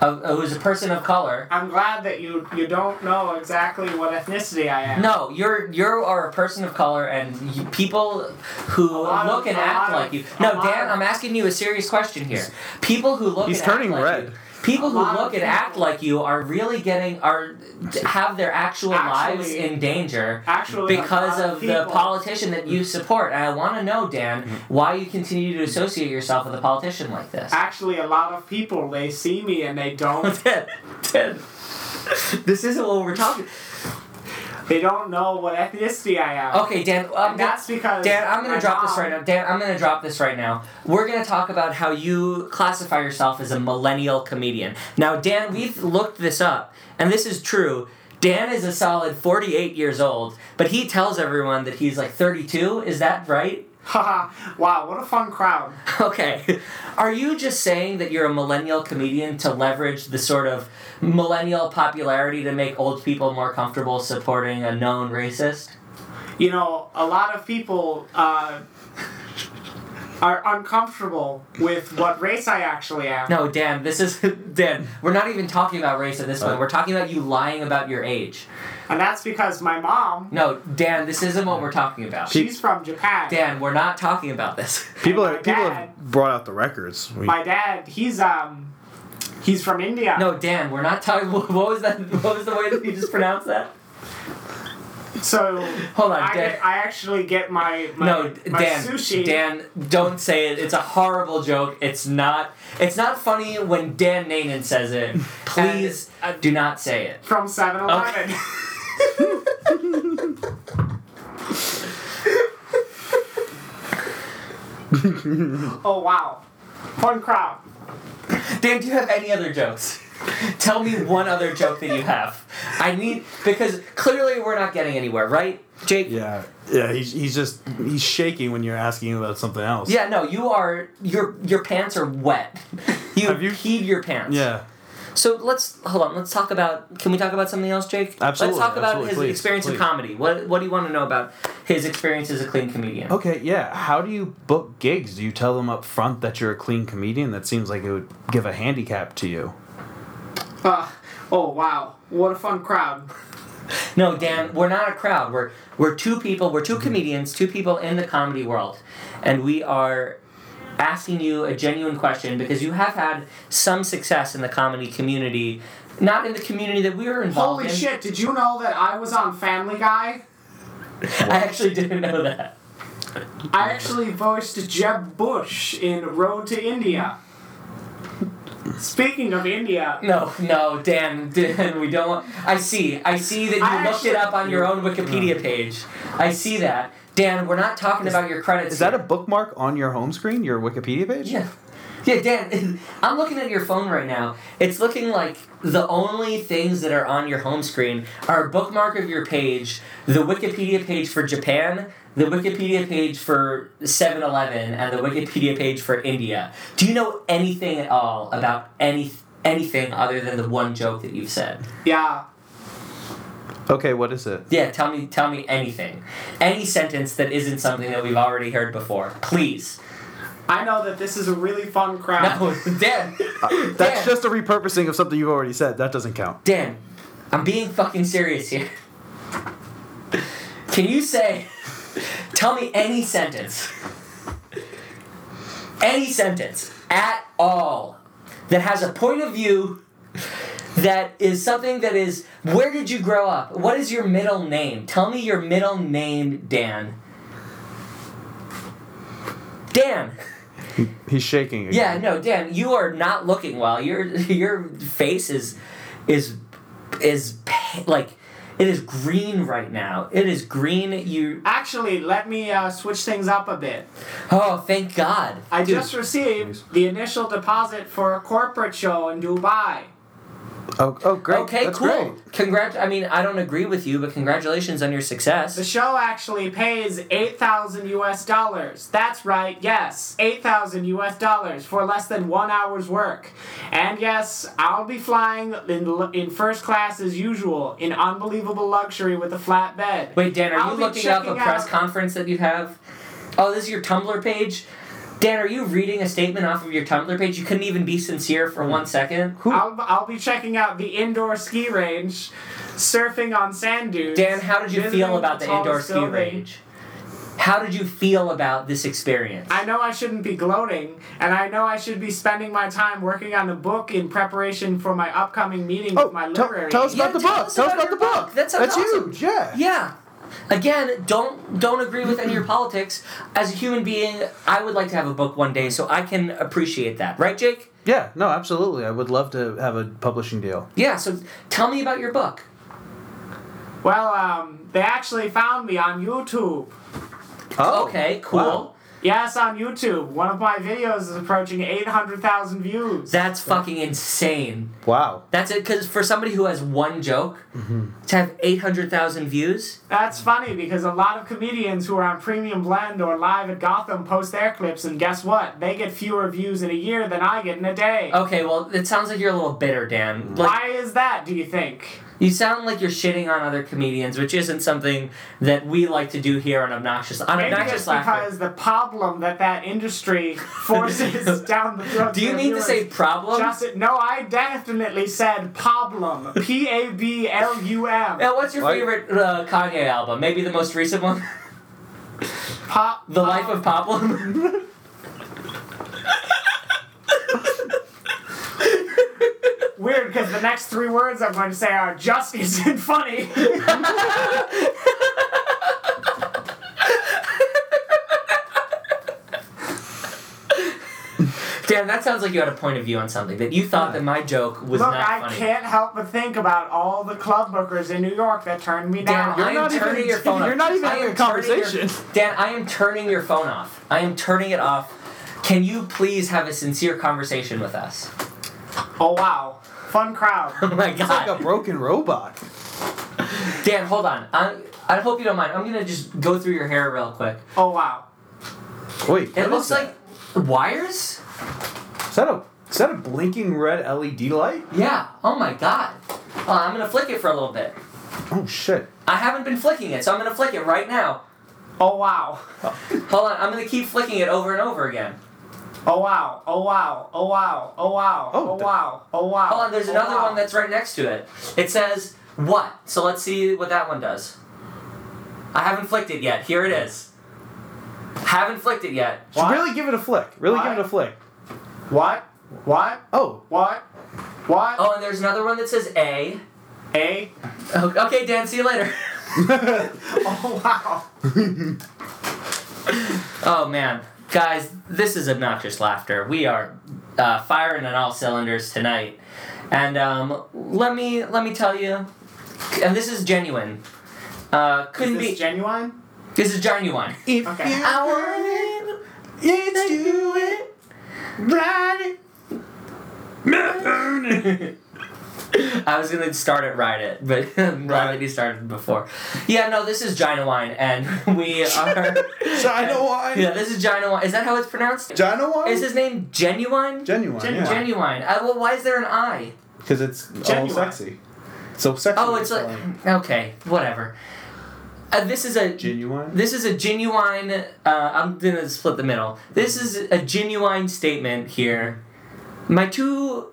of who is a person of color? I'm glad that you you don't know exactly what ethnicity I am. No, you're you are a person of color, and you, people who look of- and act lot like of- you. a No, Dan, of- I'm asking you a serious question here. People who look He's and turning act like red. you. People who look and act like you are really getting are have their actual lives in danger Actually, because lot of the politician that you support. And I want to know, Dan, mm-hmm. why you continue to associate yourself with a politician like this. Actually, a lot of people they see me and they don't <laughs> Dan, Dan, this isn't what we're talking. They don't know what ethnicity I am. Okay, Dan. Um, that's because Dan, I'm gonna drop this right now. Dan, I'm gonna drop this right now. We're gonna talk about how you classify yourself as a millennial comedian. Now, Dan, we've looked this up, and this is true. Dan is a solid 48 years old, but he tells everyone that he's like 32. Is that right? Haha! wow, what a fun crowd. <laughs> Okay. Are you just saying that you're a millennial comedian to leverage the sort of millennial popularity to make old people more comfortable supporting a known racist? You know, a lot of people uh, are uncomfortable with what race I actually am. No, Dan, this is <laughs> Dan. We're not even talking about race at this point. Uh, We're talking about you lying about your age. And that's because my mom, No, Dan, this isn't what we're talking about. she's from Japan. Dan, we're not talking about this. <laughs> People are people dad- have brought out the records. We, My dad, he's um, he's from India. No, Dan, we're not talking. <laughs> What was that? What was the way that you just pronounced that? So Hold on, I, Dan. get, I actually get my, my no, my Dan. sushi. Dan, don't say it. It's a horrible joke. It's not. It's not funny when Dan Nanan says it. Please And, uh, do not say it. from 7-Eleven. <laughs> <laughs> oh wow, fun crowd. Dan, do you have any other jokes? Tell me one other joke that you have. I need because clearly we're not getting anywhere, right, Jake? Yeah, yeah. He's, he's just he's shaking when you're asking about something else. Yeah, no, you are your your pants are wet. You, Have you- peed your pants. Yeah. So let's hold on. Let's talk about. Can we talk about something else, Jake? Absolutely, Let's talk about his please, experience in comedy. What What do you want to know about his experience as a clean comedian? Okay. Yeah. How do you book gigs? Do you tell them up front that you're a clean comedian? That seems like it would give a handicap to you. Uh, oh wow, what a fun crowd. <laughs> No, Dan, we're not a crowd. We're we're two people. We're two comedians, two people in the comedy world, and we are asking you a genuine question because you have had some success in the comedy community, not in the community that we were involved Holy in. Holy shit! Did you know that I was on Family Guy? I actually didn't know that. I actually voiced Jeb Bush in Road to India. Speaking of India, No, no, Dan, Dan, we don't want. I see, I see that you I looked it up on your own Wikipedia page. I see that. Dan, we're not talking about your credits. Is that a bookmark on your home screen, your Wikipedia page? Yeah. Yeah, Dan, <laughs> I'm looking at your phone right now. It's looking like the only things that are on your home screen are a bookmark of your page, the Wikipedia page for Japan, the Wikipedia page for 7 Eleven, and the Wikipedia page for India. Do you know anything at all about any anything other than the one joke that you've said? yeah, Okay, what is it? Yeah, tell me tell me anything. Any sentence that isn't something that we've already heard before. Please. I know that this is a really fun crowd. No, Dan. <laughs> Uh, that's Dan. just a repurposing of something you've already said. That doesn't count. Dan, I'm being fucking serious here. Can you say, tell me any sentence, any sentence at all that has a point of view that is something that is, where did you grow up? What is your middle name? Tell me your middle name, Dan. Dan. <laughs> He's shaking again. Yeah, no, Dan, you are not looking well. Your your face is is is like it is green right now. It is green. You Actually, let me uh, switch things up a bit. oh, thank God. I Dude, just received the initial deposit for a corporate show in Dubai. Oh, oh great. okay, That's cool. great. Congrat. I mean, I don't agree with you, but congratulations on your success. The show actually pays 8,000 US dollars. That's right, yes, 8,000 US dollars for less than one hour's work. And yes, I'll be flying in, in first class as usual, in unbelievable luxury with a flat bed. Wait, Dan, are I'll you looking up a press out- conference that you have? Oh, this is your Tumblr page. Dan, are you reading a statement off of your Tumblr page? You couldn't even be sincere for one second. I'll, I'll be checking out the indoor ski range, surfing on sand dunes. Dan, how did you feel about the indoor ski building. range? How did you feel about this experience? I know I shouldn't be gloating, and I know I should be spending my time working on a book in preparation for my upcoming meeting Oh, with my tell, literary. tell us Yeah, about the tell book. us Tell us about about the book. book. That That's awesome. huge. Yeah. yeah. Again, don't don't agree with any of your politics. As a human being, I would like to have a book one day so I can appreciate that. Right, Jake? Yeah. No, absolutely. I would love to have a publishing deal. Yeah, so tell me about your book. Well, um, they actually found me on YouTube. Oh. okay, cool. wow. Yes, on YouTube. One of my videos is approaching 800,000 views. That's fucking insane. Wow. That's it, because for somebody who has one joke, mm-hmm. to have 800,000 views, That's funny because a lot of comedians who are on Premium Blend or live at Gotham post their clips, and guess what? They get fewer views in a year than I get in a day. okay, well, it sounds like you're a little bitter, Dan. Like, Why is that, do you think? You sound like you're shitting on other comedians, which isn't something that we like to do here on Obnoxious. On Maybe Obnoxious it's Laughter. because the problem that that industry <laughs> forces down the throat. Do you of mean to say problem? Just no, I definitely said problem. P A B L U M. Now, what's your Why- favorite uh, Kanye album? Maybe the most recent one? Pop. The Life of Poplum? <laughs> <laughs> Weird, because the next three words I'm going to say are just isn't funny. Dan, that sounds like you had a point of view on something. That you thought that my joke was Look, not I funny. can't help but think about all the club bookers in New York that turned me down Dan, down. I am not turning even- your phone <laughs> off. you're not even I having am a turning your- conversation. Dan, I am turning your phone off. I am turning it off. Can you please have a sincere conversation with us? Oh wow, fun crowd. <laughs> Oh my god. It's like a broken robot. Dan, hold on. I, I hope you don't mind. I'm gonna just go through your hair real quick. Oh wow. Wait. It looks like wires? Is that a is that a blinking red LED light? Yeah. Oh my god. Oh, I'm gonna flick it for a little bit. Oh shit. I haven't been flicking it, so I'm gonna flick it right now. Oh wow. Hold on, I'm gonna keep flicking it over and over again. Oh wow. Oh wow. Oh wow. Oh wow. Oh, Oh wow. Oh wow. Hold on, there's Oh, another wow. one that's right next to it. It says what? So let's see what that one does. I haven't flicked it yet. Here it is. Haven't flicked it yet. What? Really give it a flick. Really Why? give it a flick. What? What? Oh, What? What? Oh, and there's another one that says A. A? Oh, Okay, Dan, see you later. <laughs> Oh wow. <laughs> Oh man, guys, this is obnoxious laughter. We are uh, firing on all cylinders tonight, and um, let me let me tell you, and this is genuine. Uh, couldn't this be. genuine? this is genuine. if Okay. you I want it. let's do it. Ride it. I was gonna start it, ride it, but I'm glad that you started before. Yeah, no, this is Gina Wine, and <laughs> we are. <laughs> Gina Wine? Yeah, this is Gina Wine. Is that how it's pronounced? Gina wine? Is his name Genuine? genuine? Genuine. yeah. Genuine. Uh, well, why is there an I? Because it's Genuine. all sexy. So sexy. Oh, it's like okay, whatever. Uh, this is a genuine. this is a genuine. Uh, I'm gonna split the middle. This is a genuine statement here. My two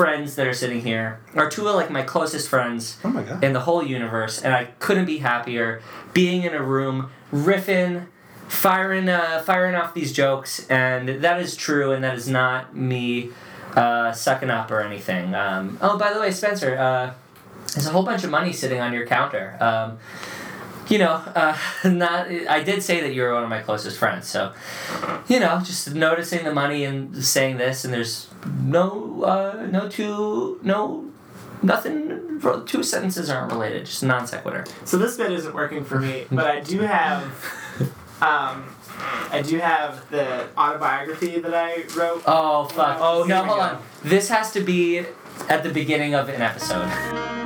friends that are sitting here are two of like my closest friends Oh my in the whole universe, and I couldn't be happier being in a room riffing, firing, uh, firing off these jokes, and that is true, and that is not me uh, sucking up or anything. Um, oh, by the way, Spencer, uh, there's a whole bunch of money sitting on your counter. Um, you know, uh, <laughs> not. I did say that you were one of my closest friends, so you know, just noticing the money and saying this, and there's no, uh, no two, no Nothing. Two sentences aren't related. Just non sequitur. So this bit isn't working for me, but I do have, um, I do have the autobiography that I wrote. Oh fuck. Oh, no, hold go. on. This has to be at the beginning of an episode.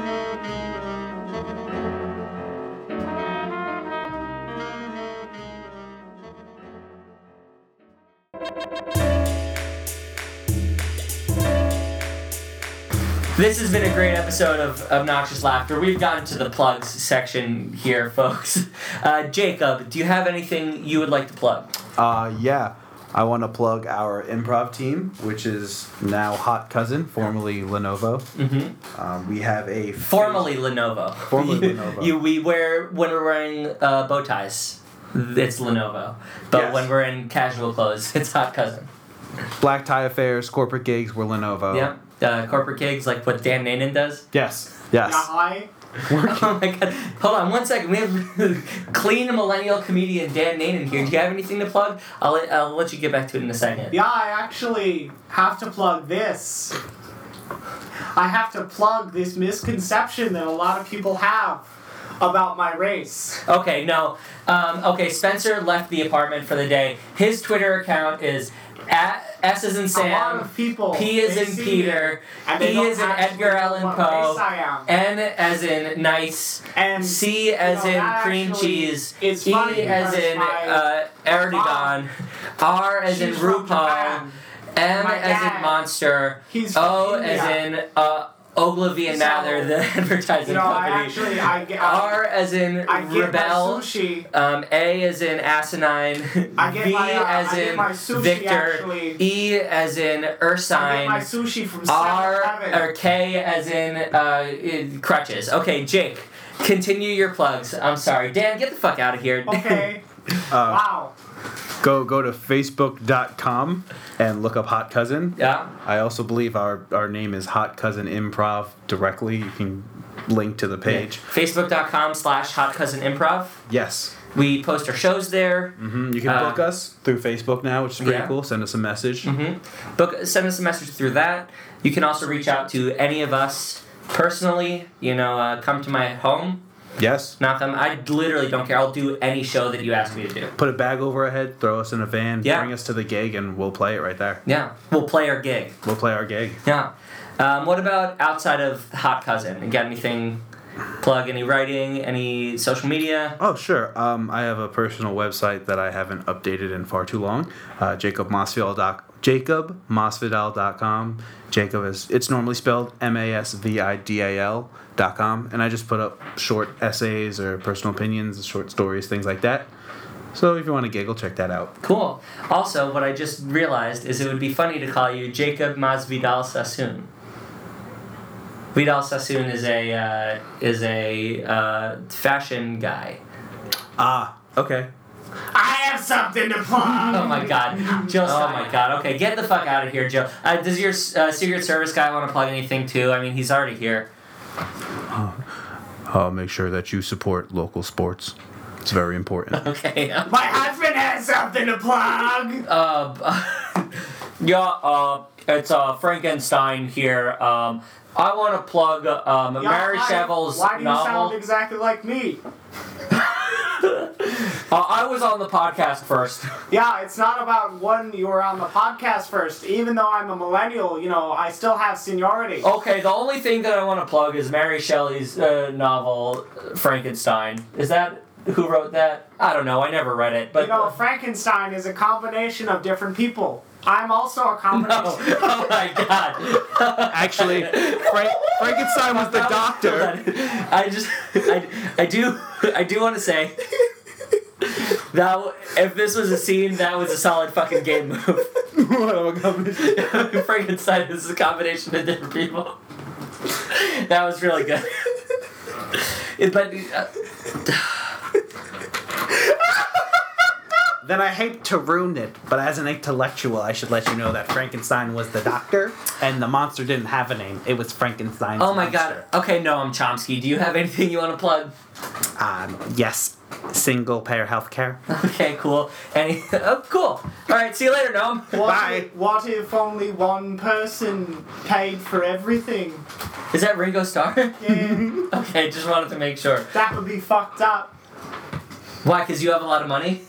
This has been a great episode of Obnoxious Laughter. We've gotten to the plugs section here, folks. Uh, Jacob, do you have anything you would like to plug? Uh, yeah. I want to plug our improv team, which is now Hot Cousin, formerly Lenovo. Mm-hmm. Um, we have a Formerly Lenovo. Formerly You- <laughs> Lenovo. You we wear when we're wearing uh, bow ties. It's Lenovo, but Yes. when we're in casual clothes, it's Hot Cousin. black tie affairs, corporate gigs we're Lenovo. Yep. Uh, corporate gigs like what Dan Nanan does. Yes. Yes. Yahai. <laughs> Oh my god! Hold on one second. We have <laughs> clean millennial comedian Dan Nanan here. Do you have anything to plug? I'll let, I'll let you get back to it in a second. Yeah, I actually have to plug this. I have to plug this misconception that a lot of people have about my race. Okay, no. Um, okay, Spencer left the apartment for the day. His Twitter account is at S is in Sam. P is in Peter. and E is in Edgar Allan Poe. race I am. N as in nice. And C as know, in cream cheese. E as in uh, Erdogan. R as in RuPaul. M as in monster. He's O as in uh, Ogilvy and So, Mather, the <laughs> advertising You know, company. actually I get R as in I get rebel. my sushi. Um, A as in asinine. <laughs> I get V my, uh, as I get in my sushi Victor. actually. E as in I get Ursine. my sushi from R or K as in uh, i- crutches. Okay, Jake, continue your plugs. I'm sorry, Dan. Get the fuck out of here. Okay. <laughs> Uh, wow. Go go to facebook.com and look up Hot Cousin. yeah. I also believe our, our name is Hot Cousin Improv directly. You can link to the page. Facebook.com slash Hot Cousin Improv. Yes. We post our shows there. Mm-hmm. You can Uh, book us through Facebook now, which is pretty yeah. cool. Send us a message. Mm-hmm. Book, send us a message through that. You can also reach out to any of us personally. You know, uh, come to my home. Yes. On. I literally don't care. I'll do any show that you ask me to do. Put a bag over our head, throw us in a van, Yeah. bring us to the gig, and we'll play it right there. Yeah, we'll play our gig. We'll play our gig. Yeah. Um, what about outside of Hot Cousin? You got anything? Plug any writing? Any social media? Oh, sure. Um, I have a personal website that I haven't updated in far too long. Uh, JacobMasvidal.com. Jacob is it's normally spelled M A S V I D A L dot com, and I just put up short essays or personal opinions, short stories, things like that. So if you want to giggle, check that out. Cool. Also, what I just realized is it would be funny to call you Jacob Masvidal Sassoon. Vidal Sassoon is a uh, is a uh, fashion guy. Ah, okay. I have something to plug. <laughs> Oh my god, Jill! Oh my god. Okay, get the fuck out of here, Jill. Uh, does your uh, Secret Service guy want to plug anything too? I mean, he's already here. Uh, make sure that you support local sports. It's very important. <laughs> Okay. My husband has something to plug. Uh, <laughs> yeah. Uh, it's uh Frankenstein here. Um, I want to plug um Mary why- Chevel's Why do you novel. sound exactly like me? Uh, I was on the podcast first. Yeah, it's not about when you were on the podcast first. Even though I'm a millennial, you know, I still have seniority. Okay, the only thing that I want to plug is Mary Shelley's uh, novel Frankenstein. Is that who wrote that? I don't know. I never read it, but you know, Frankenstein is a combination of different people. I'm also a <laughs> combination. no. <laughs> Oh my god. <laughs> Actually, Frank, Frankenstein was the doctor. I just, I, I do, <laughs> I do want to say that if this was a scene, that was a solid fucking game move. <laughs> <laughs> Frankenstein is a combination of different people. That was really good. It- but uh, Then I hate to ruin it, but as an intellectual, I should let you know that Frankenstein was the doctor, and the monster didn't have a name. It was Frankenstein. oh my monster. god. Okay, Noam Chomsky, do you have anything you want to plug? Um, yes, single payer healthcare. Okay, cool. Any? <laughs> Oh, cool. All right. See you later, Noam. What Bye. If, what if only one person paid for everything? Is that Ringo Starr? Yeah, <laughs> okay, just wanted to make sure. that would be fucked up. Why? Because you have a lot of money.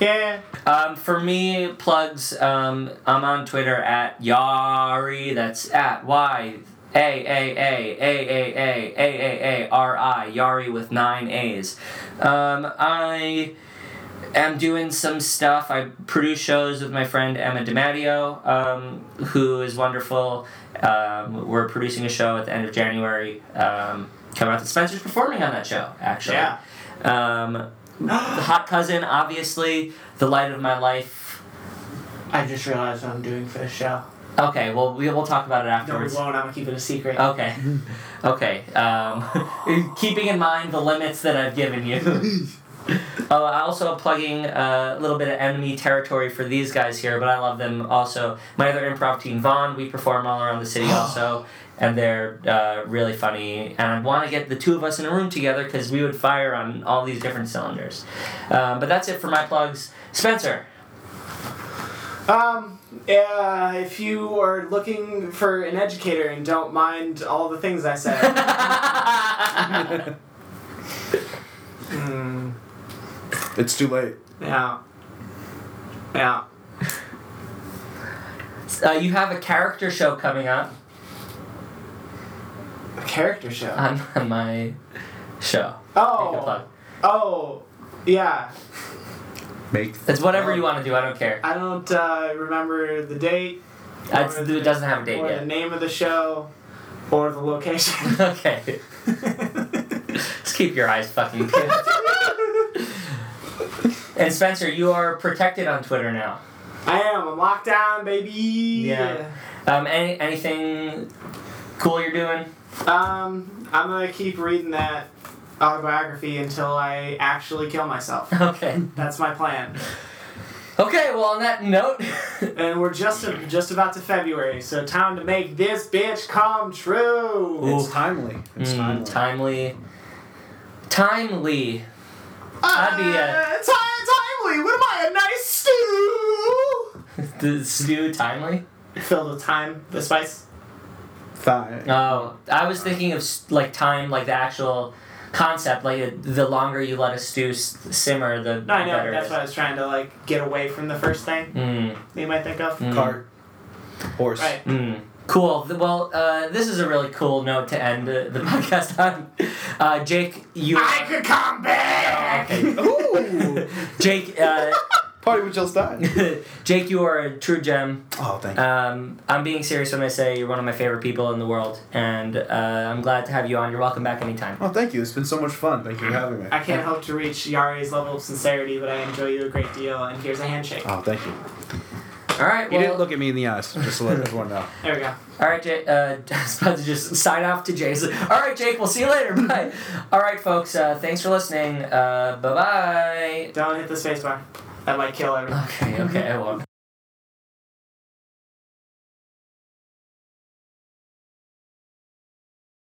Yeah. Um, for me, plugs. Um, I'm on Twitter at Yari. That's at Y A A A A A A A A A R I. Yari with nine A's. Um, I am doing some stuff. I produce shows with my friend Emma DiMatteo, um, who is wonderful. Um, we're producing a show at the end of January. Um, coming out. Spencer's performing on that show, actually. Yeah. Um, the hot cousin, obviously, the light of my life. I just realized what I'm doing for the show. Okay, well, we, we'll talk about it afterwards. No, we afterwards. won't. I'm gonna keep it a secret. Okay, <laughs> okay. Um, <laughs> keeping in mind the limits that I've given you. <laughs> Oh, I also plugging uh, a little bit of enemy territory for these guys here, but I love them also. My other improv team, Vaughn, we perform all around the city <gasps> also, and they're uh, really funny. And I want to get the two of us in a room together because we would fire on all these different cylinders. Um, but that's it for my plugs. Spencer. Um, uh, if you are looking for an educator and don't mind all the things I said, <laughs> mm, It's too late. yeah, yeah. Uh, you have a character show coming up A character show. on, on <laughs> my show. Oh, oh, yeah. Make. It's whatever you want to do. I don't care. I don't uh, remember the date. It's, the- it doesn't have a date or the yet. name of the show, or the location. <laughs> okay. <laughs> Just keep your eyes fucking peeled. And Spencer, you are protected on Twitter now. I am. I'm locked down, baby. Yeah. Um, any anything cool you're doing? Um, I'm gonna keep reading that autobiography until I actually kill myself. <laughs> Okay. That's my plan. Okay. Well, on that note, <laughs> And we're just just about to February, so time to make this bitch come true. Ooh. It's timely. It's mm, timely. timely, timely. That'd be a- Uh, ti- timely. What am I? A nice stew <laughs> the stew timely. filled with thyme, the spice. Thigh. Oh, I was thinking of like time, like the actual concept. Like uh, the longer you let a stew s- simmer, the No, I know. better. but That's it what I was trying to like get away from the first thing is. Mm, that you might think of. mm. Cart. Horse. Right. Mm. Cool. Well, uh, this is a really cool note to end uh, the <laughs> podcast on. Uh, Jake, you. I could come back. Okay. Ooh. <laughs> Jake, uh, <laughs> Party with Jill Stein. Jake, you are a true gem. Oh, thank you. Um, I'm being serious when I say you're one of my favorite people in the world, and uh, I'm glad to have you on. You're welcome back anytime. oh, thank you. It's been so much fun. Thank you for having me. I can't hope to reach Yari's level of sincerity, but I enjoy you a great deal, and here's a handshake. Oh, thank you. All right. He Well, didn't look at me in the eyes, just to let <laughs> everyone know. There we go. All right, Jake. Uh, <laughs> I was about to just sign off to Jason. All right, Jake. We'll see you later. <laughs> Bye. All right, folks. Uh, thanks for listening. Uh, bye bye. Don't hit the spacebar. That might kill everyone. Okay. Okay. I won't.